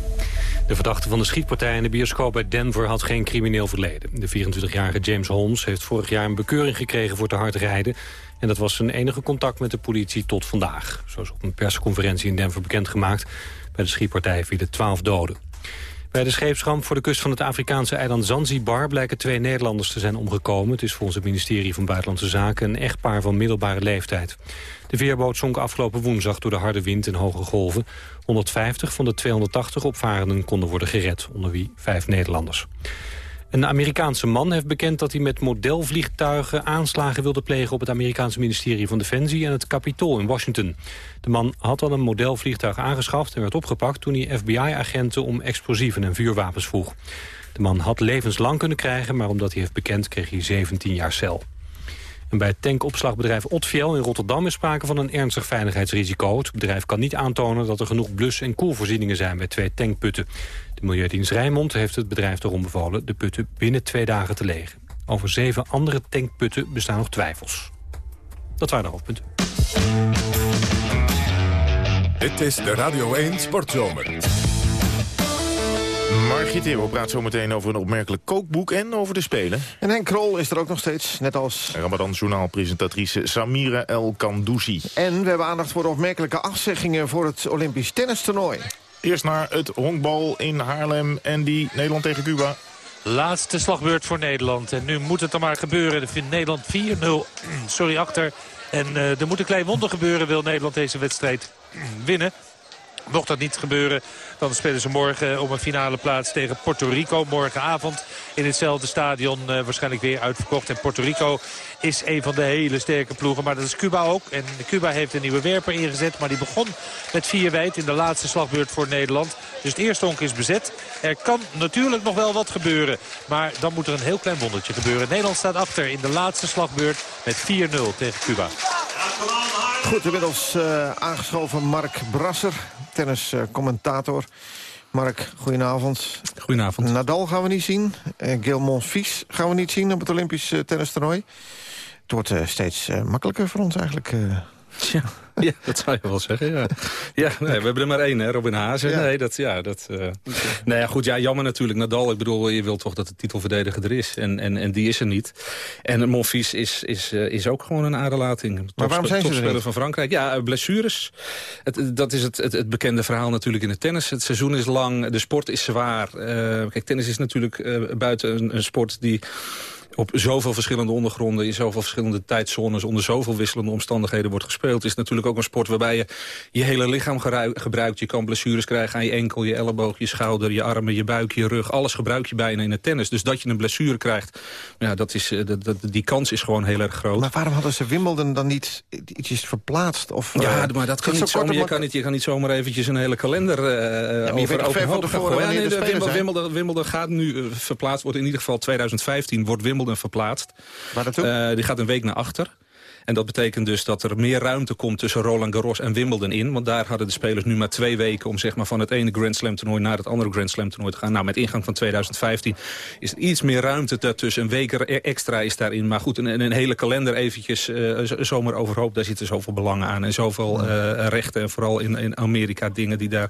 De verdachte van de schietpartij in de bioscoop bij Denver had geen crimineel verleden. De 24-jarige James Holmes heeft vorig jaar een bekeuring gekregen voor te hard rijden. En dat was zijn enige contact met de politie tot vandaag. Zoals op een persconferentie in Denver bekendgemaakt. Bij de schietpartij vielen 12 doden. Bij de scheepsramp voor de kust van het Afrikaanse eiland Zanzibar... blijken twee Nederlanders te zijn omgekomen. Het is volgens het ministerie van Buitenlandse Zaken... een echtpaar van middelbare leeftijd. De veerboot zonk afgelopen woensdag door de harde wind en hoge golven. 150 van de 280 opvarenden konden worden gered, onder wie vijf Nederlanders. Een Amerikaanse man heeft bekend dat hij met modelvliegtuigen aanslagen wilde plegen op het Amerikaanse ministerie van Defensie en het Capitool in Washington. De man had al een modelvliegtuig aangeschaft en werd opgepakt toen hij FBI-agenten om explosieven en vuurwapens vroeg. De man had levenslang kunnen krijgen, maar omdat hij heeft bekend kreeg hij 17 jaar cel. En bij het tankopslagbedrijf Otfiel in Rotterdam is sprake van een ernstig veiligheidsrisico. Het bedrijf kan niet aantonen dat er genoeg blus- en koelvoorzieningen zijn bij twee tankputten. De Milieudienst Rijnmond heeft het bedrijf erom bevolen de putten binnen twee dagen te legen. Over zeven andere tankputten bestaan nog twijfels. Dat waren de hoofdpunten. Dit is de Radio 1 Sportzomer. Margriet Hero praat zo meteen over een opmerkelijk kookboek en over de Spelen. En Henk Krol is er ook nog steeds, net als... Ramadan-journaalpresentatrice Samira El Kandouzi. En we hebben aandacht voor de opmerkelijke afzeggingen voor het Olympisch tennistoernooi. Eerst naar het honkbal in Haarlem en die Nederland tegen Cuba. Laatste slagbeurt voor Nederland. En nu moet het er maar gebeuren. Er vindt Nederland 4-0 sorry, achter. En uh, er moet een klein wonder gebeuren. Wil Nederland deze wedstrijd winnen. Mocht dat niet gebeuren, dan spelen ze morgen om een finale plaats tegen Puerto Rico. Morgenavond in hetzelfde stadion uh, waarschijnlijk weer uitverkocht. En Puerto Rico is een van de hele sterke ploegen. Maar dat is Cuba ook. En Cuba heeft een nieuwe werper ingezet. Maar die begon met vier wijd in de laatste slagbeurt voor Nederland. Dus het eerste honk is bezet. Er kan natuurlijk nog wel wat gebeuren. Maar dan moet er een heel klein wondertje gebeuren. Nederland staat achter in de laatste slagbeurt met 4-0 tegen Cuba. Goed, inmiddels uh, aangeschoven Mark Brasser, tenniscommentator. Mark, goedenavond. Goedenavond. Nadal gaan we niet zien. Uh, Gail Monfils gaan we niet zien op het Olympisch uh, tennistoernooi. Het wordt uh, steeds makkelijker voor ons eigenlijk. Uh. Ja, dat zou je wel zeggen, ja. ja nee, we hebben er maar één, hè, Robin Hazen. Ja. Nee, dat, ja, dat, uh... nou ja, goed, ja, jammer natuurlijk. Nadal, ik bedoel, je wilt toch dat de titelverdediger er is. En, en, en die is er niet. En Monfils is, is, uh, is ook gewoon een aderlating. Maar waarom zijn ze er van Frankrijk. Ja, blessures. Het, dat is het, het, het, bekende verhaal natuurlijk in het tennis. Het seizoen is lang, de sport is zwaar. Uh, kijk, tennis is natuurlijk buiten een, een sport die op zoveel verschillende ondergronden... in zoveel verschillende tijdzones... onder zoveel wisselende omstandigheden wordt gespeeld... is natuurlijk ook een sport waarbij je je hele lichaam gebruikt. Je kan blessures krijgen aan je enkel, je elleboog, je schouder... je armen, je buik, je rug. Alles gebruik je bijna in het tennis. Dus dat je een blessure krijgt, ja, dat is, eh, dat, dat, die kans is gewoon heel erg groot. Maar waarom hadden ze Wimbledon dan niet ietsjes verplaatst? Of, ja, uh, maar dat kan niet zomaar, je, kan niet, je kan niet zomaar eventjes een hele kalender uh, ja, over van tevoren ja, nee, Wimbledon, Wimbledon, Wimbledon gaat nu uh, verplaatst, wordt in ieder geval 2015 wordt Wimbledon verplaatst. Waar naartoe? Uh, die gaat een week naar achter. En dat betekent dus dat er meer ruimte komt tussen Roland Garros en Wimbledon in. Want daar hadden de spelers nu maar twee weken om zeg maar, van het ene Grand Slam toernooi naar het andere Grand Slam toernooi te gaan. Nou, met ingang van 2015 is er iets meer ruimte daartussen. Een week extra is daarin. Maar goed, een, een hele kalender eventjes uh, zomaar overhoop. Daar zitten zoveel belangen aan en zoveel uh, rechten. En vooral in, in Amerika dingen die daar,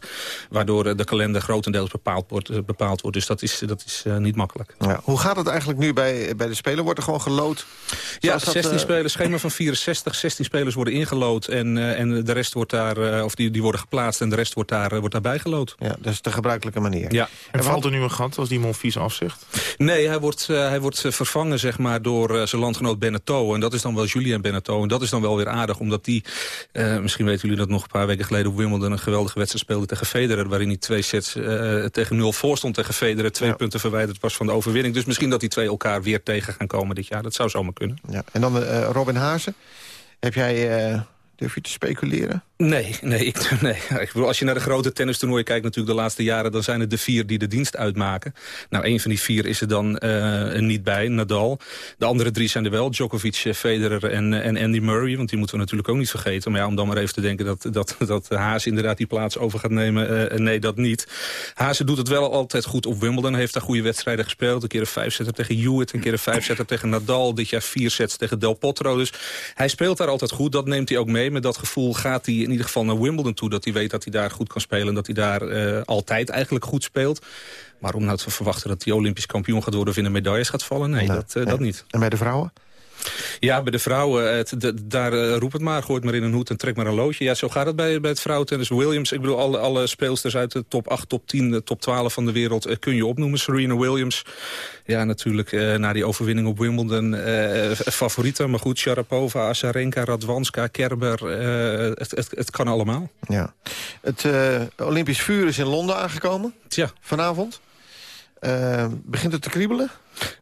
waardoor de kalender grotendeels bepaald wordt. bepaald wordt. Dus dat is, dat is niet makkelijk. Ja, hoe gaat het eigenlijk nu bij, bij de Spelen? Wordt er gewoon gelood? Ja, 16 spelers, schema van 64, 16 spelers worden ingelood. En, uh, en de rest wordt daar, uh, of die, die worden geplaatst en de rest wordt daar, uh, wordt daarbij gelood. Ja, dat is de gebruikelijke manier. Ja. En, valt er nu een gat als die Monfils afzegt? Nee, hij wordt, hij wordt vervangen zeg maar, door zijn landgenoot Beneteau. En dat is dan wel Julien Beneteau. En dat is dan wel weer aardig, omdat die, misschien weten jullie dat nog een paar weken geleden op Wimbledon een geweldige wedstrijd speelde tegen Federer. Waarin hij twee sets tegen nul voor stond tegen Federer. Twee ja. punten verwijderd was van de overwinning. Dus misschien dat die twee elkaar weer tegen gaan komen dit jaar. Dat zou zomaar kunnen. Ja. En dan Robin Hazen. Heb jij... Durf je te speculeren? Nee, nee, ik, nee. Ik bedoel, als je naar de grote tennistoernooien kijkt natuurlijk de laatste jaren... dan zijn het de vier die de dienst uitmaken. Nou, een van die vier is er dan uh, niet bij, Nadal. De andere drie zijn er wel, Djokovic, Federer en, en Andy Murray. Want die moeten we natuurlijk ook niet vergeten. Maar ja, om dan maar even te denken dat, dat, dat Haas inderdaad die plaats over gaat nemen. Nee, dat niet. Haas doet het wel altijd goed op Wimbledon. Heeft daar goede wedstrijden gespeeld. Een keer een vijfzetter tegen Hewitt, een keer een vijfzetter tegen Nadal. Dit jaar vier sets tegen Del Potro. Dus hij speelt daar altijd goed. Dat neemt hij ook mee. Met dat gevoel gaat hij in ieder geval naar Wimbledon toe. Dat hij weet dat hij daar goed kan spelen. En dat hij daar uh, altijd eigenlijk goed speelt. Maar om nou te verwachten dat hij Olympisch kampioen gaat worden... of in de medailles gaat vallen? Nee, dat, uh, dat niet. En bij de vrouwen? Ja, bij de vrouwen, het, de, daar uh, roep het maar, gooit maar in een hoed en trek maar een loodje. Ja, zo gaat het bij, bij het vrouwentennis. Williams, ik bedoel, alle, alle speelsters uit de top 8, top 10, de top 12 van de wereld uh, kun je opnoemen. Serena Williams, ja natuurlijk uh, na die overwinning op Wimbledon, favorieten. Maar goed, Sharapova, Azarenka, Radwanska, Kerber, het, het, het, kan allemaal. Ja. Het Olympisch vuur is in Londen aangekomen, Tja. vanavond. begint het te kriebelen?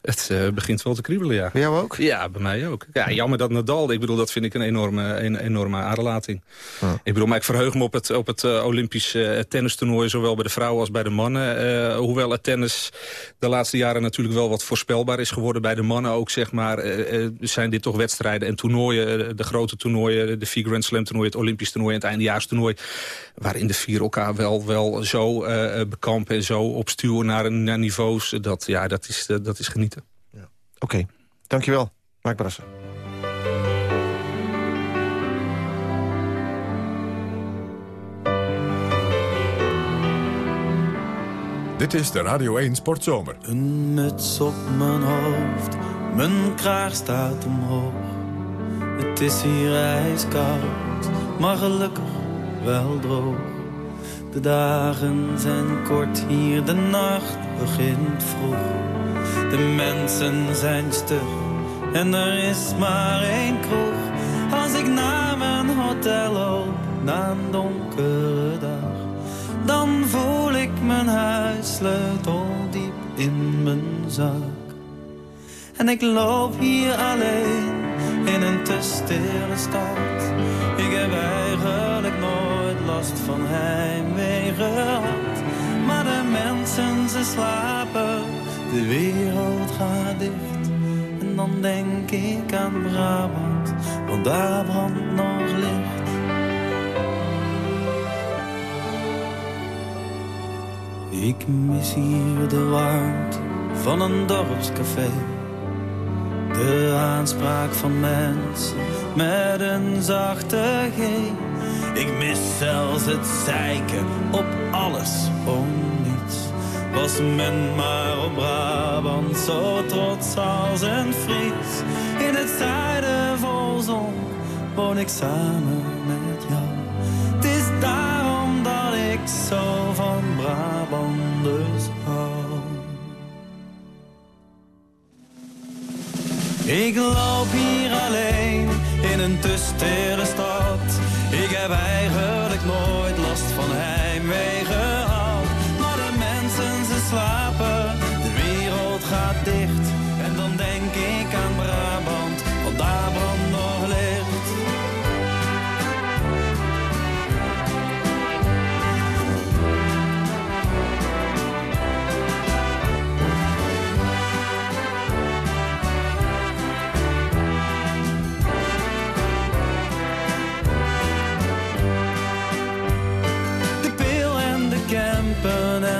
Het uh, begint wel te kriebelen, ja. Bij jou ook? Ja, bij mij ook. Ja, jammer dat Nadal, ik bedoel, dat vind ik een enorme, een, enorme aderlating. Oh. Ik bedoel, maar ik verheug me op het, op het uh, Olympisch uh, tennistoernooi, zowel bij de vrouwen als bij de mannen. hoewel het tennis de laatste jaren natuurlijk wel wat voorspelbaar is geworden. Bij de mannen ook, zeg maar, zijn dit toch wedstrijden en toernooien. de grote toernooien, de vier Grand Slam toernooien, het Olympisch toernooi en het eindejaarstoernooi. Waarin de vier elkaar wel, wel zo bekampen en zo opstuwen naar, naar niveaus. Dat, ja, dat is, dat is genieten. Ja. Oké, okay. dankjewel. Mark Brassen. Dit is de Radio 1 Sportzomer. Een muts op mijn hoofd, mijn kraag staat omhoog. Het is hier ijskoud, maar gelukkig wel droog. De dagen zijn kort hier, de nacht begint vroeg. De mensen zijn stug en er is maar één kroeg. Als ik naar mijn hotel loop na een donkere dag, dan voel ik mijn huissleutel diep in mijn zak. En ik loop hier alleen in een te stille stad. Ik heb eigenlijk nooit last van heimwee gehad. Maar de mensen, ze slapen de wereld gaat dicht en dan denk ik aan Brabant, want daar brandt nog licht. Ik mis hier de warmte van een dorpscafé. De aanspraak van mensen met een zachte G. Ik mis zelfs het zeiken op alles om. Was men maar op Brabant zo trots als een Fries. In het zuiden vol zon woon ik samen met jou. Het is daarom dat ik zo van Brabanders hou. Ik loop hier alleen in een te stille stad. Ik heb eigenlijk nooit last van heimwee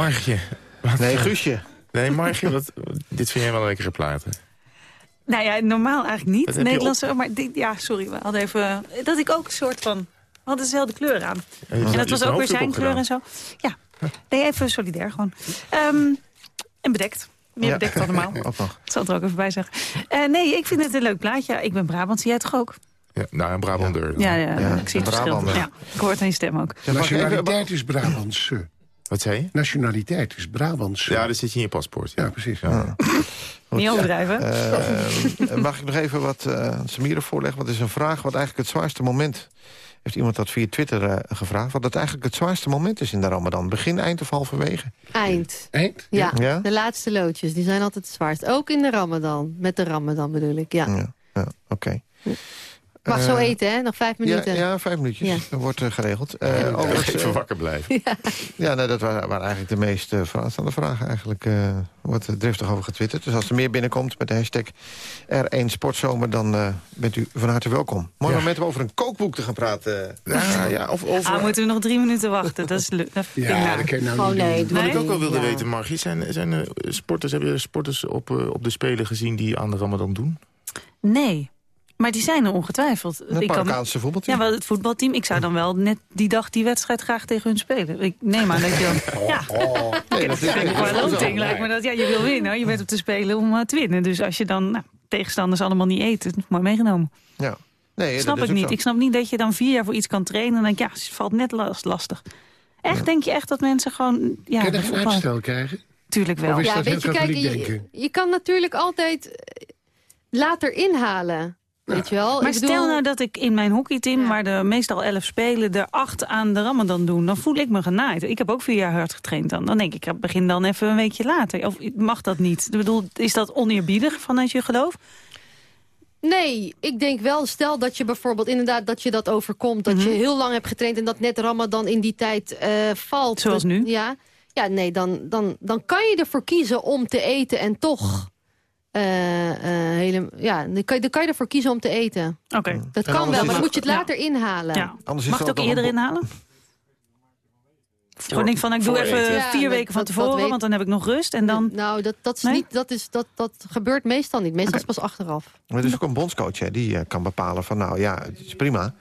Margje. wat, Nee, eh, Guusje. Nee, Margje, wat, dit vind jij wel een lekkere platen. Nou ja, normaal eigenlijk niet. Nederlandse, maar dit, ja, sorry, we hadden even... Dat ik ook een soort van... We hadden dezelfde kleur aan. Ja, en dat was ook weer zijn kleur en zo. Ja, nee, even solidair gewoon. Ehm, en bedekt. Meer Ja. bedekt dan normaal. Ook nog. Ik zal het er ook even bij zeggen. Eh, nee, ik vind het een leuk plaatje. Ik ben Brabant, zie jij toch ook? Ja, nou, een Brabander. Ja, ja, Ja, ik zie het verschil. Ja, ik hoor het aan je stem ook. Nationaliteit is Brabantse. Wat zei je? Nationaliteit is Brabantse. Ja, dat zit je in je paspoort. Ja, Ja, precies. Ja. Niet overdrijven. Eh, mag ik nog even wat uh, Samira voorleggen? Want het is een vraag wat eigenlijk het zwaarste moment... heeft iemand dat via Twitter eh, gevraagd... wat het eigenlijk het zwaarste moment is in de Ramadan. Begin, eind of halverwege? Eind. Eind? Ja, Ja? de laatste loodjes, die zijn altijd het zwaarst. Ook in de ramadan. Met de ramadan bedoel ik, ja. Ja, ja oké. Mag zo Eh, eten, hè? Nog vijf Ja, minuten. ja, vijf minuutjes. Ja. Dat wordt eh, geregeld. Eh, overigens, Even eh, wakker blijven. ja, nou, dat waren, waren eigenlijk de meest uh, vooraanstaande vragen. Eigenlijk eh, wordt er driftig over getwitterd. Dus als er meer binnenkomt met de hashtag R1 Sportzomer... dan uh, bent u van harte welkom. Mooi Ja. moment om over een kookboek te gaan praten. Ja, ja, of over... Ah, moeten we nog drie minuten wachten? Dat is leuk. Dat Ja, nou. dat kan je nou Oh niet nee, doen. Wat ik ook wel wilde Ja. weten, Margie, zijn, zijn er sporters, heb je sporters op, op de Spelen gezien die aan de Ramadan doen? Nee, maar die zijn er ongetwijfeld. Een Ik kan- Marokkaanse voetbalteam. Ja, wel het voetbalteam. Ik zou dan wel net die dag die wedstrijd graag tegen hun spelen. Ik neem aan dat je dan... Ja, nee, dat is, qua loting lijkt me dat... Ja, je wil winnen. Je bent op te spelen om eh, te winnen. Dus als je dan nou, tegenstanders allemaal niet eten, mooi meegenomen. Ja. Nee, dat snap ik niet. zo. Ik snap niet dat je dan vier jaar voor iets kan trainen... en dan denk ja, het valt net last, lastig. Echt, denk je echt dat mensen gewoon... Ja, Kan je voetbal- uitstel krijgen? Tuurlijk wel. Ja, dat weet je, kijk, je, je kan natuurlijk altijd later inhalen. Weet je wel? Maar Ik bedoel- stel nou dat ik in mijn hockeyteam, Ja. waar er meestal elf spelen, er acht aan de ramadan doen, dan voel ik me genaaid. Ik heb ook vier jaar hard getraind dan. Dan denk ik, ik begin dan even een weekje later. Of mag dat niet? Ik bedoel, is dat oneerbiedig vanuit je geloof? Nee, ik denk wel, stel dat je bijvoorbeeld inderdaad dat je dat overkomt. Dat Mhm. je heel lang hebt getraind en dat net Ramadan in die tijd eh, valt. Zoals Dus- nu? Ja, ja nee, dan, dan, dan kan je ervoor kiezen om te eten en toch... eh, eh, hele, ja, dan kan, je, dan kan je ervoor kiezen om te eten. Oké. Dat En kan wel, maar dan het- moet je het later inhalen. Ja. Anders is Mag het ook eerder een inhalen? Gewoon denk van, ik doe even eten. Vier weken van dat- tevoren, weet- want dan heb ik nog rust. En dan... Nou, dat, dat, is Nee? niet, dat, is, dat, dat gebeurt meestal niet. Meestal is het pas achteraf. Maar er is ook een bondscoach hè, die eh, kan bepalen van nou ja, het is prima.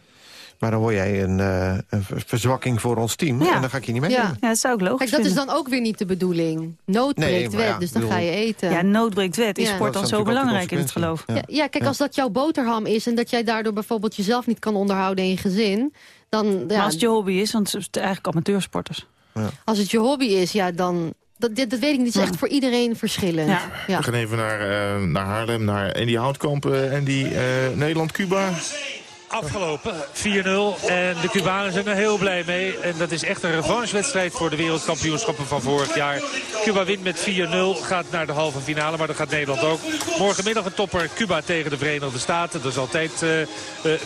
Maar dan word jij een, uh, een verzwakking voor ons team. En dan ga ik je niet mee. Ja. ja, dat zou ik logisch Kijk, dat is dan ook weer niet de bedoeling. Nood breekt wet, dus dan ga je eten. Ja, nood breekt wet. Is sport dan zo belangrijk in het geloof? Ja, ja kijk, als dat jouw boterham is... en dat jij daardoor bijvoorbeeld jezelf niet kan onderhouden in je gezin... Dan, maar als het je hobby is, want het zijn eigenlijk amateursporters. Als het je hobby is, ja, dan... Dat, dat weet ik niet. Het is echt voor iedereen verschillend. Ja. We gaan even naar, uh, naar Haarlem, naar Andy Houtkamp. Uh, Andy, uh, Nederland-Cuba afgelopen. 4-0. En de Cubanen zijn er heel blij mee. En dat is echt een revanchewedstrijd voor de wereldkampioenschappen van vorig jaar. Cuba wint met 4-0. Gaat naar de halve finale. Maar dat gaat Nederland ook. Morgenmiddag een topper Cuba tegen de Verenigde Staten. Dat is altijd uh, uh,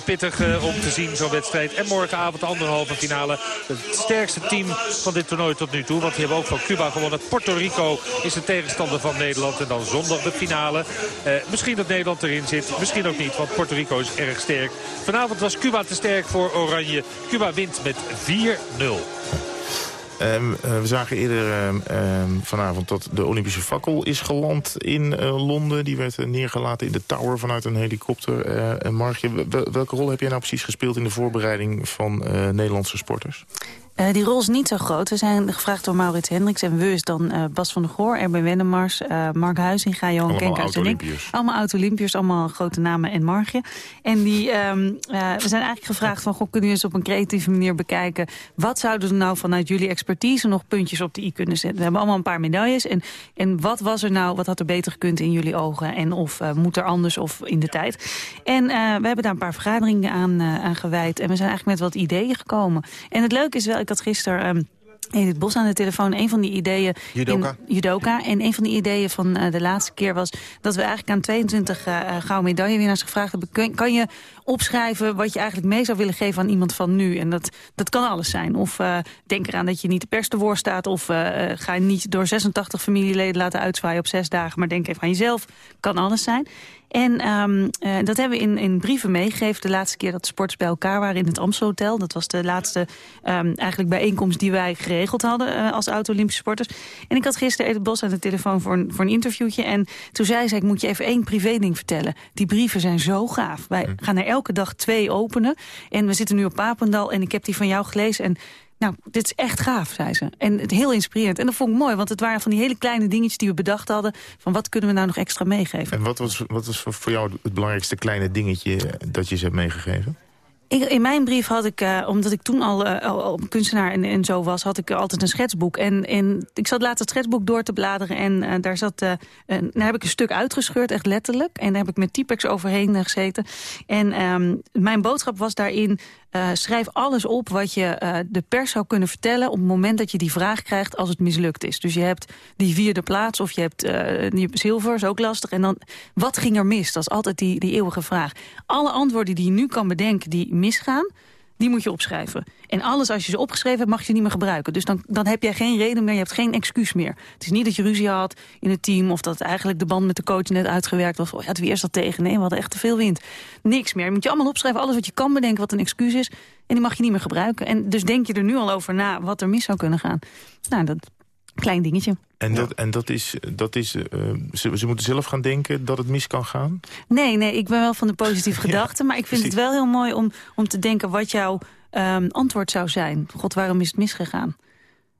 pittig uh, om te zien zo'n wedstrijd. En morgenavond de andere halve finale. Het sterkste team van dit toernooi tot nu toe. Want die hebben ook van Cuba gewonnen. Puerto Rico is de tegenstander van Nederland. En dan zondag de finale. misschien dat Nederland erin zit. Misschien ook niet. Want Puerto Rico is erg sterk. Vanavond was Cuba te sterk voor Oranje. Cuba wint met 4-0. Um, uh, we zagen eerder um, vanavond dat de Olympische fakkel is geland in uh, Londen. Die werd neergelaten in de tower vanuit een helikopter. Uh, Margje, welke rol heb jij nou precies gespeeld in de voorbereiding van Nederlandse sporters? Uh, die rol is niet zo groot. We zijn gevraagd door Maurits Hendricks en we is dan uh, Bas van der Goor, Erben Wennemars, uh, Mark Huizinga, Johan Kenkhuis en ik. Allemaal oud-Olympiërs, allemaal grote namen en Margje. En die, um, we zijn eigenlijk gevraagd van, goh, kunnen jullie eens op een creatieve manier bekijken... wat zouden we nou vanuit jullie expertise nog puntjes op de i kunnen zetten? We hebben allemaal een paar medailles. En, en wat was er nou, wat had er beter gekund in jullie ogen? En of moet er anders of in de tijd? En we hebben daar een paar vergaderingen aan, aan gewijd. En we zijn eigenlijk met wat ideeën gekomen. En het leuke is wel ik had gisteren... Um, Edith Bos aan de telefoon. Een van die ideeën... Judoka. In, judoka. En een van die ideeën van uh, de laatste keer was... dat we eigenlijk aan 22 uh, gouden medaillewinnaars gevraagd hebben... Kun, kan je opschrijven wat je eigenlijk mee zou willen geven aan iemand van nu? En dat, dat kan alles zijn. Of uh, denk eraan dat je niet de pers te woord staat... of ga je niet door 86 familieleden laten uitzwaaien op zes dagen... maar denk even aan jezelf. Kan alles zijn. En um, uh, dat hebben we in, in brieven meegegeven. De laatste keer dat de sporters bij elkaar waren in het Amstelhotel. Dat was de laatste um, eigenlijk bijeenkomst die wij geregeld hadden uh, als oud-Olympische sporters. En ik had gisteren Edith Bos aan de telefoon voor een, voor een interviewtje. En toen zei ze, ik moet je even één privé ding vertellen. Die brieven zijn zo gaaf. Wij hm. gaan er elke dag twee openen. En we zitten nu op Papendal en ik heb die van jou gelezen. En nou, dit is echt gaaf, zei ze. En het heel inspirerend. En dat vond ik mooi, want het waren van die hele kleine dingetjes die we bedacht hadden. Van wat kunnen we nou nog extra meegeven? En wat was, wat was voor jou het belangrijkste kleine dingetje dat je ze hebt meegegeven? in mijn brief had ik, uh, omdat ik toen al, uh, al kunstenaar en, en, zo was... had ik altijd een schetsboek. En, en ik zat laatst het schetsboek door te bladeren... en uh, daar, zat, daar heb ik een stuk uitgescheurd, echt letterlijk. En daar heb ik met Typex overheen gezeten. En um, mijn boodschap was daarin... schrijf alles op wat je de pers zou kunnen vertellen... op het moment dat je die vraag krijgt als het mislukt is. Dus je hebt die vierde plaats of je hebt die zilver, is ook lastig. En dan, wat ging er mis? Dat is altijd die, die eeuwige vraag. Alle antwoorden die je nu kan bedenken... die misgaan, die moet je opschrijven. En alles als je ze opgeschreven hebt, mag je niet meer gebruiken. Dus dan, dan heb jij geen reden meer, je hebt geen excuus meer. Het is niet dat je ruzie had in het team... of dat eigenlijk de band met de coach net uitgewerkt was. Oh ja, wie is dat tegen? Nee, we hadden echt te veel wind. Niks meer. Je moet je allemaal opschrijven, alles wat je kan bedenken wat een excuus is. En die mag je niet meer gebruiken. En dus denk je er nu al over na wat er mis zou kunnen gaan. Nou, dat klein dingetje. En, dat, en dat is, dat is uh, ze, ze, moeten zelf gaan denken dat het mis kan gaan? Nee, nee ik ben wel van de positieve gedachten. maar ik vind het wel heel mooi om, om te denken wat jouw um, antwoord zou zijn. God, waarom is het misgegaan?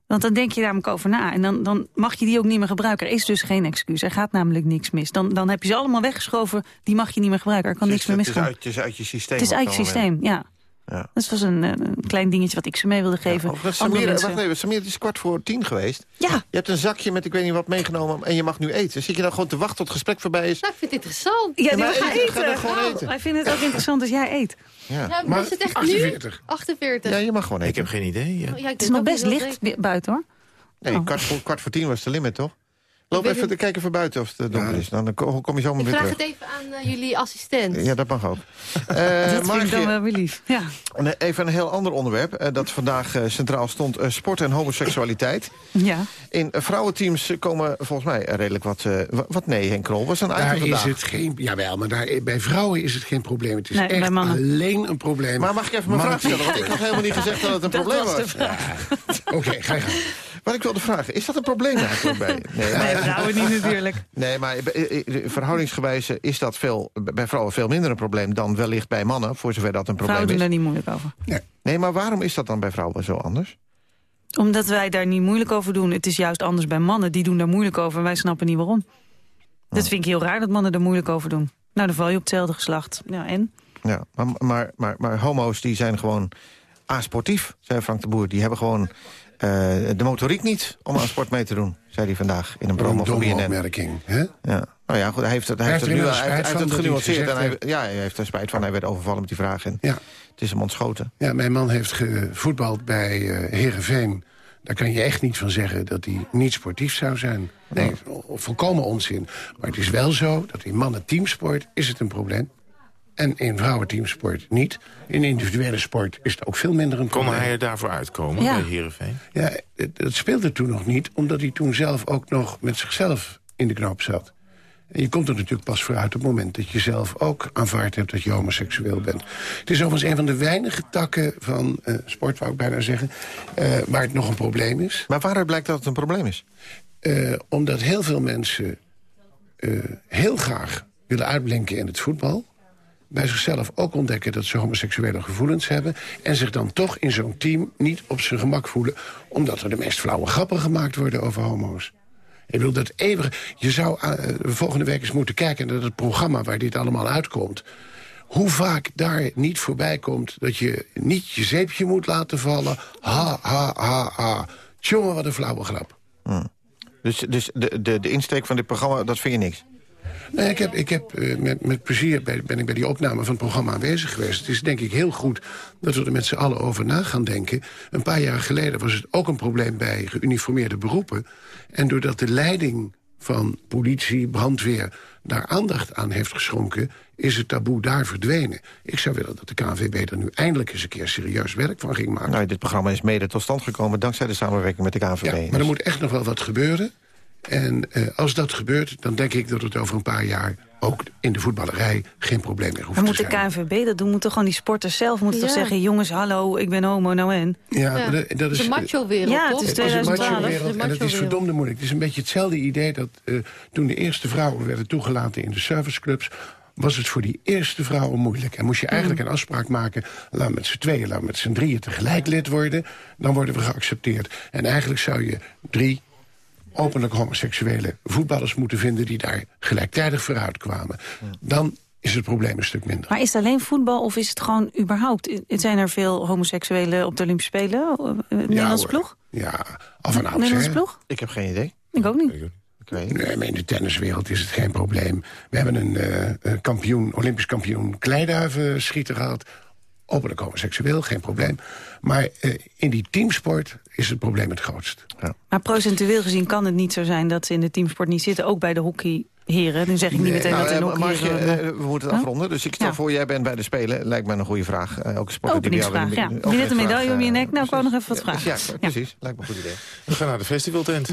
Want dan denk je daar ook over na. En dan, dan mag je die ook niet meer gebruiken. Er is dus geen excuus. Er gaat namelijk niks mis. Dan, dan heb je ze allemaal weggeschoven. Die mag je niet meer gebruiken. Er kan niks meer misgaan. Het is uit, het is uit je systeem. Het is uit je systeem, ja. Ja. Dat was een, een, klein dingetje wat ik ze mee wilde geven. Ja, Samir, wacht even, Samir, het is kwart voor tien geweest. Ja. Je hebt een zakje met ik weet niet wat meegenomen en je mag nu eten. Zit je dan gewoon te wachten tot het gesprek voorbij is? Nou, ik vind het interessant. Ja, die eten, eten. Ga gewoon oh, eten. Hij vindt het ook interessant als jij eet. Ja, ja maar is het echt 48. nu? 48. Ja, je mag gewoon eten. Ik heb geen idee. Ja. Oh, ja, het is nog best licht buiten, hoor. Nee, oh. kwart, voor, kwart voor tien was de limit, toch? Loop even te kijken voor buiten of het donker is. Dan kom je zo weer terug. Ik vraag het even aan uh, jullie assistent. Ja, dat mag ook. Uh, dat vind ik dan wel weer lief. Ja. Even een heel ander onderwerp. Uh, dat vandaag centraal stond. sport en homoseksualiteit. Ja. In vrouwenteams komen volgens mij redelijk wat, wat nee, Henk Krol. Was een daar item is het geen... Jawel, maar daar, bij vrouwen is het geen probleem. Het is nee, echt alleen een probleem. Maar mag ik even mijn vraag stellen? Want ik had helemaal niet gezegd dat het een probleem was. Ja. Oké, ga je gang. Wat ik wilde vragen, is dat een probleem eigenlijk bij... Nee, vrouwen niet natuurlijk. Nee, maar eh, eh, verhoudingsgewijs eh, is dat veel, bij vrouwen veel minder een probleem... dan wellicht bij mannen, voor zover dat een probleem Vrouwen doen is. daar niet moeilijk over. Nee. Nee, maar waarom is dat dan bij vrouwen zo anders? Omdat wij daar niet moeilijk over doen. Het is juist anders bij mannen. Die doen daar moeilijk over en wij snappen niet waarom. Dat vind ik heel raar dat mannen er moeilijk over doen. Nou, dan val je op hetzelfde geslacht. Ja, en? Ja, maar, maar, maar, maar homo's die zijn gewoon asportief, zei Frank de Boer. Die hebben gewoon de motoriek niet om aan sport mee te doen, zei hij vandaag in een promo van BNN. opmerking. Hè? Ja. Nou ja, goed, hij heeft het, hij heeft het, nu, spijt het genuanceerd. En hij, ja, hij heeft er spijt van. Hij werd overvallen met die vraag. En Ja. het is hem ontschoten. Ja, mijn man heeft gevoetbald bij eh Heerenveen. Daar kan je echt niet van zeggen dat hij niet sportief zou zijn. Nee, volkomen onzin. Maar het is wel zo dat in mannen teamsport is het een probleem. En in vrouwen teamsport niet. In individuele sport is het ook veel minder een Kon probleem. hij er daarvoor uitkomen Ja. bij Heerenveen? Ja, dat speelde toen nog niet, omdat hij toen zelf ook nog met zichzelf in de knoop zat. En je komt er natuurlijk pas voor uit op het moment dat je zelf ook aanvaard hebt dat je homoseksueel bent. Het is overigens een van de weinige takken van eh, sport, wou ik bijna zeggen, eh, waar het nog een probleem is. Maar waaruit blijkt dat het een probleem is? Eh, omdat heel veel mensen eh, heel graag willen uitblinken in het voetbal. Bij zichzelf ook ontdekken dat ze homoseksuele gevoelens hebben... en zich dan toch in zo'n team niet op zijn gemak voelen... omdat er de meest flauwe grappen gemaakt worden over homo's. Ik bedoel, dat eeuwige... Je zou eh, volgende week eens moeten kijken naar het programma... waar dit allemaal uitkomt. Hoe vaak daar niet voorbij komt dat je niet je zeepje moet laten vallen. Ha, ha, ha, ha. Tjonge, wat een flauwe grap. Dus, dus de, de, de insteek van dit programma, dat vind je niks? Nee, ik heb, ik heb eh, met, met plezier bij, ben ik bij die opname van het programma aanwezig geweest. Het is denk ik heel goed dat we er met z'n allen over na gaan denken. Een paar jaar geleden was het ook een probleem bij geuniformeerde beroepen. En doordat de leiding van politie, brandweer daar aandacht aan heeft geschonken... is het taboe daar verdwenen. Ik zou willen dat de KNVB er nu eindelijk eens een keer serieus werk van ging maken. Nou, dit programma is mede tot stand gekomen dankzij de samenwerking met de KNVB. Ja, maar er moet echt nog wel wat gebeuren. En eh, als dat gebeurt, dan denk ik dat het over een paar jaar... ook in de voetballerij geen probleem meer hoeft Maar te moet de zijn. KNVB dat doen? Moeten gewoon die sporters zelf moeten toch zeggen... jongens, hallo, ik ben homo, nou en? Ja, maar dat, dat is, de macho-wereld, Ja, het is het is een 2012. macho-wereld De en het is verdomde moeilijk. Het is een beetje hetzelfde idee dat eh, toen de eerste vrouwen werden toegelaten in de serviceclubs was het voor die eerste vrouwen moeilijk. En moest je eigenlijk Mm. een afspraak maken... laat met z'n tweeën, laat met z'n drieën tegelijk lid worden... dan worden we geaccepteerd. En eigenlijk zou je drie openlijk homoseksuele voetballers moeten vinden... die daar gelijktijdig vooruit kwamen. Dan is het probleem een stuk minder. Maar is het alleen voetbal of is het gewoon überhaupt? Zijn er veel homoseksuelen op de Olympische Spelen? Eh, eh, Nederlandse ploeg? Ja, af en aan. Nederlandse ploeg? Ik heb geen idee. Ik ook niet. Ik weet niet. Nee, maar in de tenniswereld is het geen probleem. We hebben een, eh, kampioen, Olympisch kampioen kleiduivenschieter gehad. Openlijk homoseksueel, geen probleem. Maar eh, in die teamsport is het probleem het grootst. Maar procentueel gezien kan het niet zo zijn dat ze in de teamsport niet zitten. Ook bij de hockeyheren. Nu zeg ik niet meteen Nou, dat Margje, hockeyheren... eh, we moeten het Huh? afronden. Dus ik stel Ja. voor, jij bent bij de Spelen. Lijkt mij een goede vraag. Eh, ook een sporter die jou weer- ja. Wie net een medaille om je eh, nek? Nou, ik wou nog even wat vragen. Ja, precies. Lijkt me een goed idee. We gaan naar de festivaltent.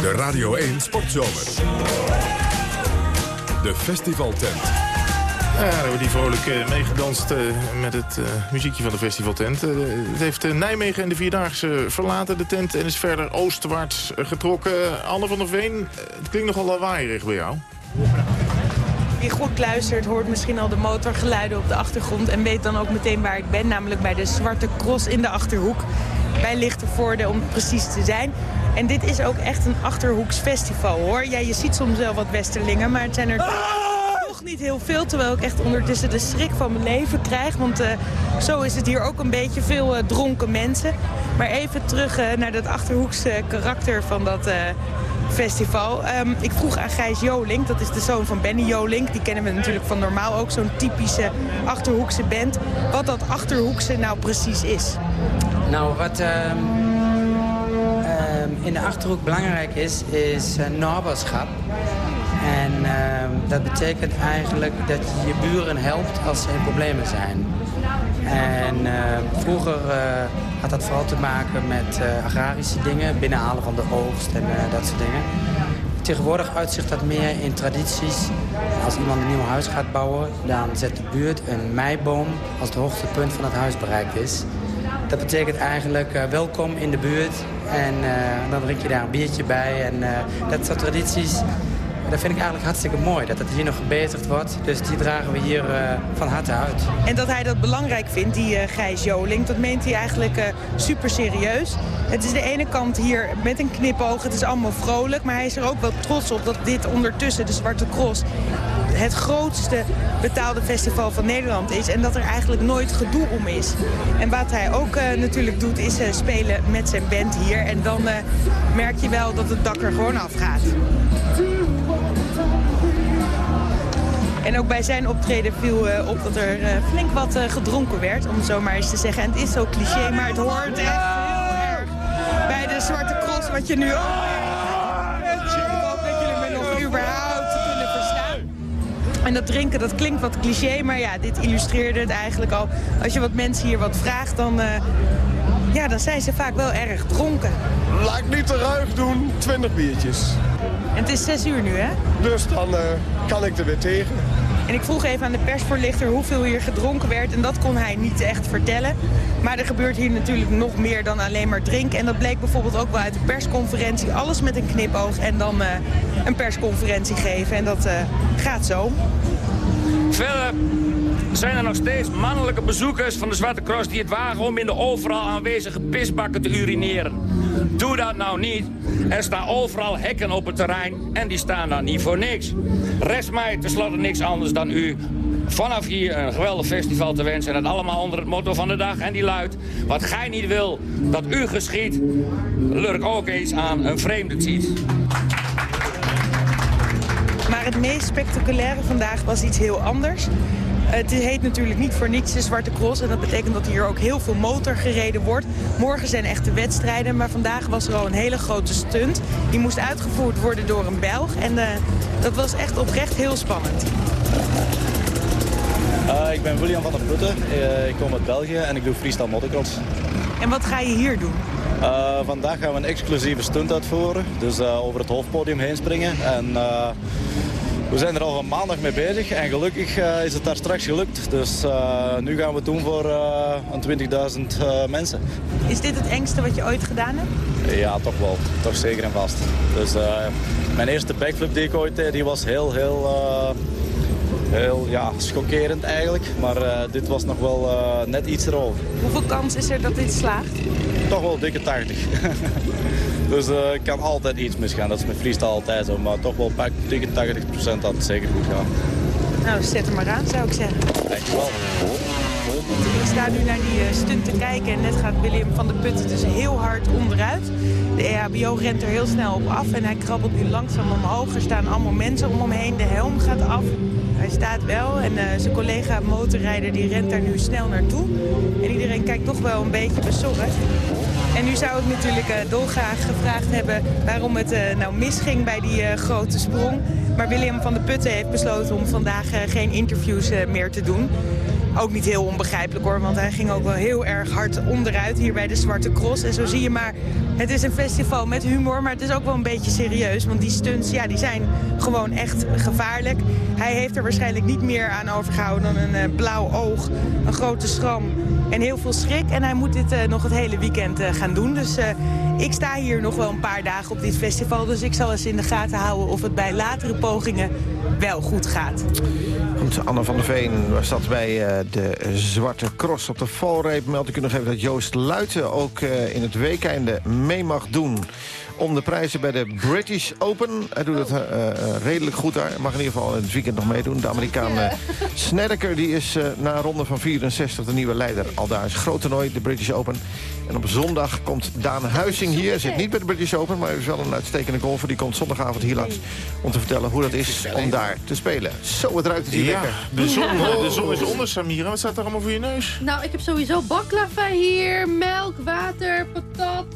De Radio 1 Sportzomer. De festivaltent. Ja, dan hebben we die vrolijk eh, meegedanst eh, met het eh, muziekje van de festivaltent. Het heeft Nijmegen en de Vierdaagse verlaten de tent... en is verder oostwaarts getrokken. Anne van der Veen, het klinkt nogal lawaaierig bij jou. Wie goed luistert hoort misschien al de motorgeluiden op de achtergrond... en weet dan ook meteen waar ik ben, namelijk bij de Zwarte Cross in de Achterhoek. Bij Lichtervoorde om precies te zijn. En dit is ook echt een Achterhoeks festival, hoor. Ja, je ziet soms wel wat Westerlingen, maar het zijn er niet heel veel. Terwijl ik echt ondertussen de schrik van mijn leven krijg. Want eh, zo is het hier ook een beetje veel eh, dronken mensen. Maar even terug eh, naar dat Achterhoekse karakter van dat... festival. Ehm, ik vroeg aan Gijs Jolink, dat is de zoon van Benny Jolink. Die kennen we natuurlijk van normaal ook, zo'n typische Achterhoekse band. Wat dat Achterhoekse nou precies is. Nou, wat ehm, ehm, in de Achterhoek belangrijk is, is naberschap. En ehm, dat betekent eigenlijk dat je je buren helpt als ze in problemen zijn. En ehm, vroeger eh, had dat vooral te maken met eh, agrarische dingen, binnenhalen van de oogst en eh, dat soort dingen. Tegenwoordig uitzicht dat meer in tradities. Als iemand een nieuw huis gaat bouwen, dan zet de buurt een meiboom als het hoogtepunt van het huis bereikt is. dat betekent eigenlijk welkom in de buurt. En dan drink je daar een biertje bij. En dat soort tradities dat vind ik eigenlijk hartstikke mooi, dat het hier nog gebezigd wordt. Dus die dragen we hier uh, van harte uit. En dat hij dat belangrijk vindt, die uh, Gijs Joling, dat meent hij eigenlijk uh, super serieus. Het is de ene kant hier met een knipoog, het is allemaal vrolijk. Maar hij is er ook wel trots op dat dit ondertussen, de Zwarte Cross, het grootste betaalde festival van Nederland is. En dat er eigenlijk nooit gedoe om is. En wat hij ook natuurlijk doet, is spelen met zijn band hier. En dan merk je wel dat het dak er gewoon afgaat. En ook bij zijn optreden viel uh, op dat er uh, flink wat uh, gedronken werd, om het zo maar eens te zeggen. En het is zo cliché, maar het hoort echt heel erg bij de Zwarte Cross, wat je nu ook... Dat jullie nog überhaupt kunnen verstaan. En dat drinken, dat klinkt wat cliché, maar ja, dit illustreerde het eigenlijk al. Als je wat mensen hier wat vraagt, dan, ja, dan zijn ze vaak wel erg dronken. Laat ik niet te ruig doen, 20 biertjes. En het is 6 uur nu, hè? Dus dan kan ik er weer tegen. En ik vroeg even aan de persvoorlichter hoeveel hier gedronken werd. En dat kon hij niet echt vertellen. Maar er gebeurt hier natuurlijk nog meer dan alleen maar drinken. En dat bleek bijvoorbeeld ook wel uit de persconferentie. Alles met een knipoog en dan uh, een persconferentie geven. En dat uh, gaat zo. Verder zijn er nog steeds mannelijke bezoekers van de Zwarte Cross... die het wagen om in de overal aanwezige pisbakken te urineren. Doe dat nou niet. Er staan overal hekken op het terrein en die staan daar niet voor niks. Rest mij tenslotte niks anders dan u vanaf hier een geweldig festival te wensen. En dat allemaal onder het motto van de dag. En die luidt, wat gij niet wil dat u geschiet, lurk ook eens aan een vreemde ziet. Maar het meest spectaculaire vandaag was iets heel anders. Het heet natuurlijk niet voor niets de Zwarte Cross. En dat betekent dat hier ook heel veel motor gereden wordt. Morgen zijn echte wedstrijden. Maar vandaag was er al een hele grote stunt. Die moest uitgevoerd worden door een Belg. En uh, dat was echt oprecht heel spannend. Uh, ik ben William van der Putten. Uh, ik kom uit België en ik doe freestyle motocross. En wat ga je hier doen? Uh, vandaag gaan we een exclusieve stunt uitvoeren. Dus over het hoofdpodium heen springen. En we zijn er al van maandag mee bezig en gelukkig uh, is het daar straks gelukt. Dus uh, nu gaan we het doen voor uh, een 20.000 mensen. Is dit het engste wat je ooit gedaan hebt? Ja, toch wel. Toch zeker en vast. Dus mijn eerste backflip die ik ooit deed, die was heel, heel, heel ja, schokkerend eigenlijk. Maar dit was nog wel net iets erover. Hoeveel kans is er dat dit slaagt? Toch wel dikke 80. Dus uh, kan altijd iets misgaan. Dat is met freestyle altijd zo. Maar toch wel tegen 80% dat het zeker goed gaan. Nou, zet hem maar aan, zou ik zeggen. Dankjewel. Ik sta nu naar die stunt te kijken en net gaat William van der Putten dus heel hard onderuit. De EHBO rent er heel snel op af en hij krabbelt nu langzaam omhoog. Er staan allemaal mensen om hem heen, de helm gaat af. Hij staat wel en uh, zijn collega motorrijder die rent daar nu snel naartoe. En iedereen kijkt toch wel een beetje bezorgd. En nu zou ik natuurlijk uh, dolgraag gevraagd hebben waarom het uh, nou misging bij die grote sprong. Maar William van der Putten heeft besloten om vandaag geen interviews meer te doen. Ook niet heel onbegrijpelijk hoor, want hij ging ook wel heel erg hard onderuit hier bij de Zwarte Cross. En zo zie je maar, het is een festival met humor, maar het is ook wel een beetje serieus. Want die stunts, ja, die zijn gewoon echt gevaarlijk. Hij heeft er waarschijnlijk niet meer aan overgehouden dan een blauw oog, een grote schram en heel veel schrik. En hij moet dit uh, nog het hele weekend uh, gaan doen. Dus uh, ik sta hier nog wel een paar dagen op dit festival. Dus ik zal eens in de gaten houden of het bij latere pogingen wel goed gaat. Goed, Anne van der Veen was dat bij de Zwarte Cross op de valreep. Meld ik u nog even dat Joost Luiten ook in het weekende mee mag doen om de prijzen bij de British Open. Hij doet het uh, redelijk goed daar. Mag in ieder geval in het weekend nog meedoen. De Amerikaan uh, Snedeker die is uh, na ronde van 64 de nieuwe leider. Al daar is groot toernooi, de British Open. En op zondag komt Daan Huizing hier. Zit niet bij de British Open, maar hij is wel een uitstekende golfer. Die komt zondagavond hier langs om te vertellen hoe dat is om daar te spelen. Zo, het ruikt het hier ja, lekker. De zon, de zon is onder, Samira. Wat staat er allemaal voor je neus? Nou, ik heb sowieso baklava hier. Melk, water, patat,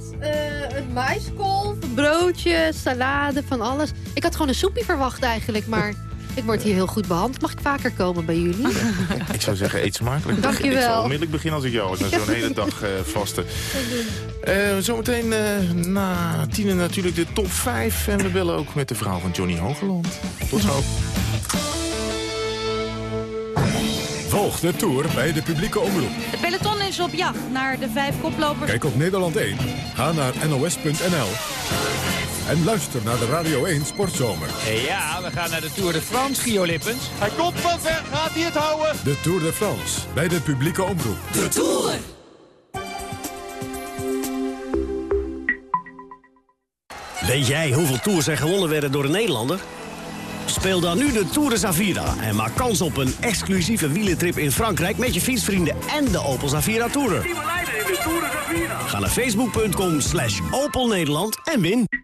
een maiskolf, een broodje, salade, van alles. Ik had gewoon een soepje verwacht eigenlijk, maar... Ik word hier heel goed behandeld. Mag ik vaker komen bij jullie? ik zou zeggen, eet smakelijk. Dank je wel. Ik zou onmiddellijk beginnen als ik jou was. Na zo'n hele dag uh, vasten. Uh, zometeen uh, na tienen natuurlijk de top 5. En we bellen ook met de vrouw van Johnny Hogeland. Tot zo. Volg de Tour bij de publieke omroep. Het peloton is is op jacht naar de vijf koplopers. Kijk op Nederland 1, ga naar nos.nl en luister naar de Radio 1 Sportzomer. Ja, we gaan naar de Tour de France, Gio Lippens. Hij komt van ver, gaat hij het houden? De Tour de France, bij de publieke omroep. De Tour! Weet jij hoeveel tours er gewonnen werden door een Nederlander? Speel dan nu de Tour de Zavira en maak kans op een exclusieve wielentrip in Frankrijk... met je fietsvrienden en de Opel Zavira Tourer. Ga naar facebook.com slash Opel Nederland en win.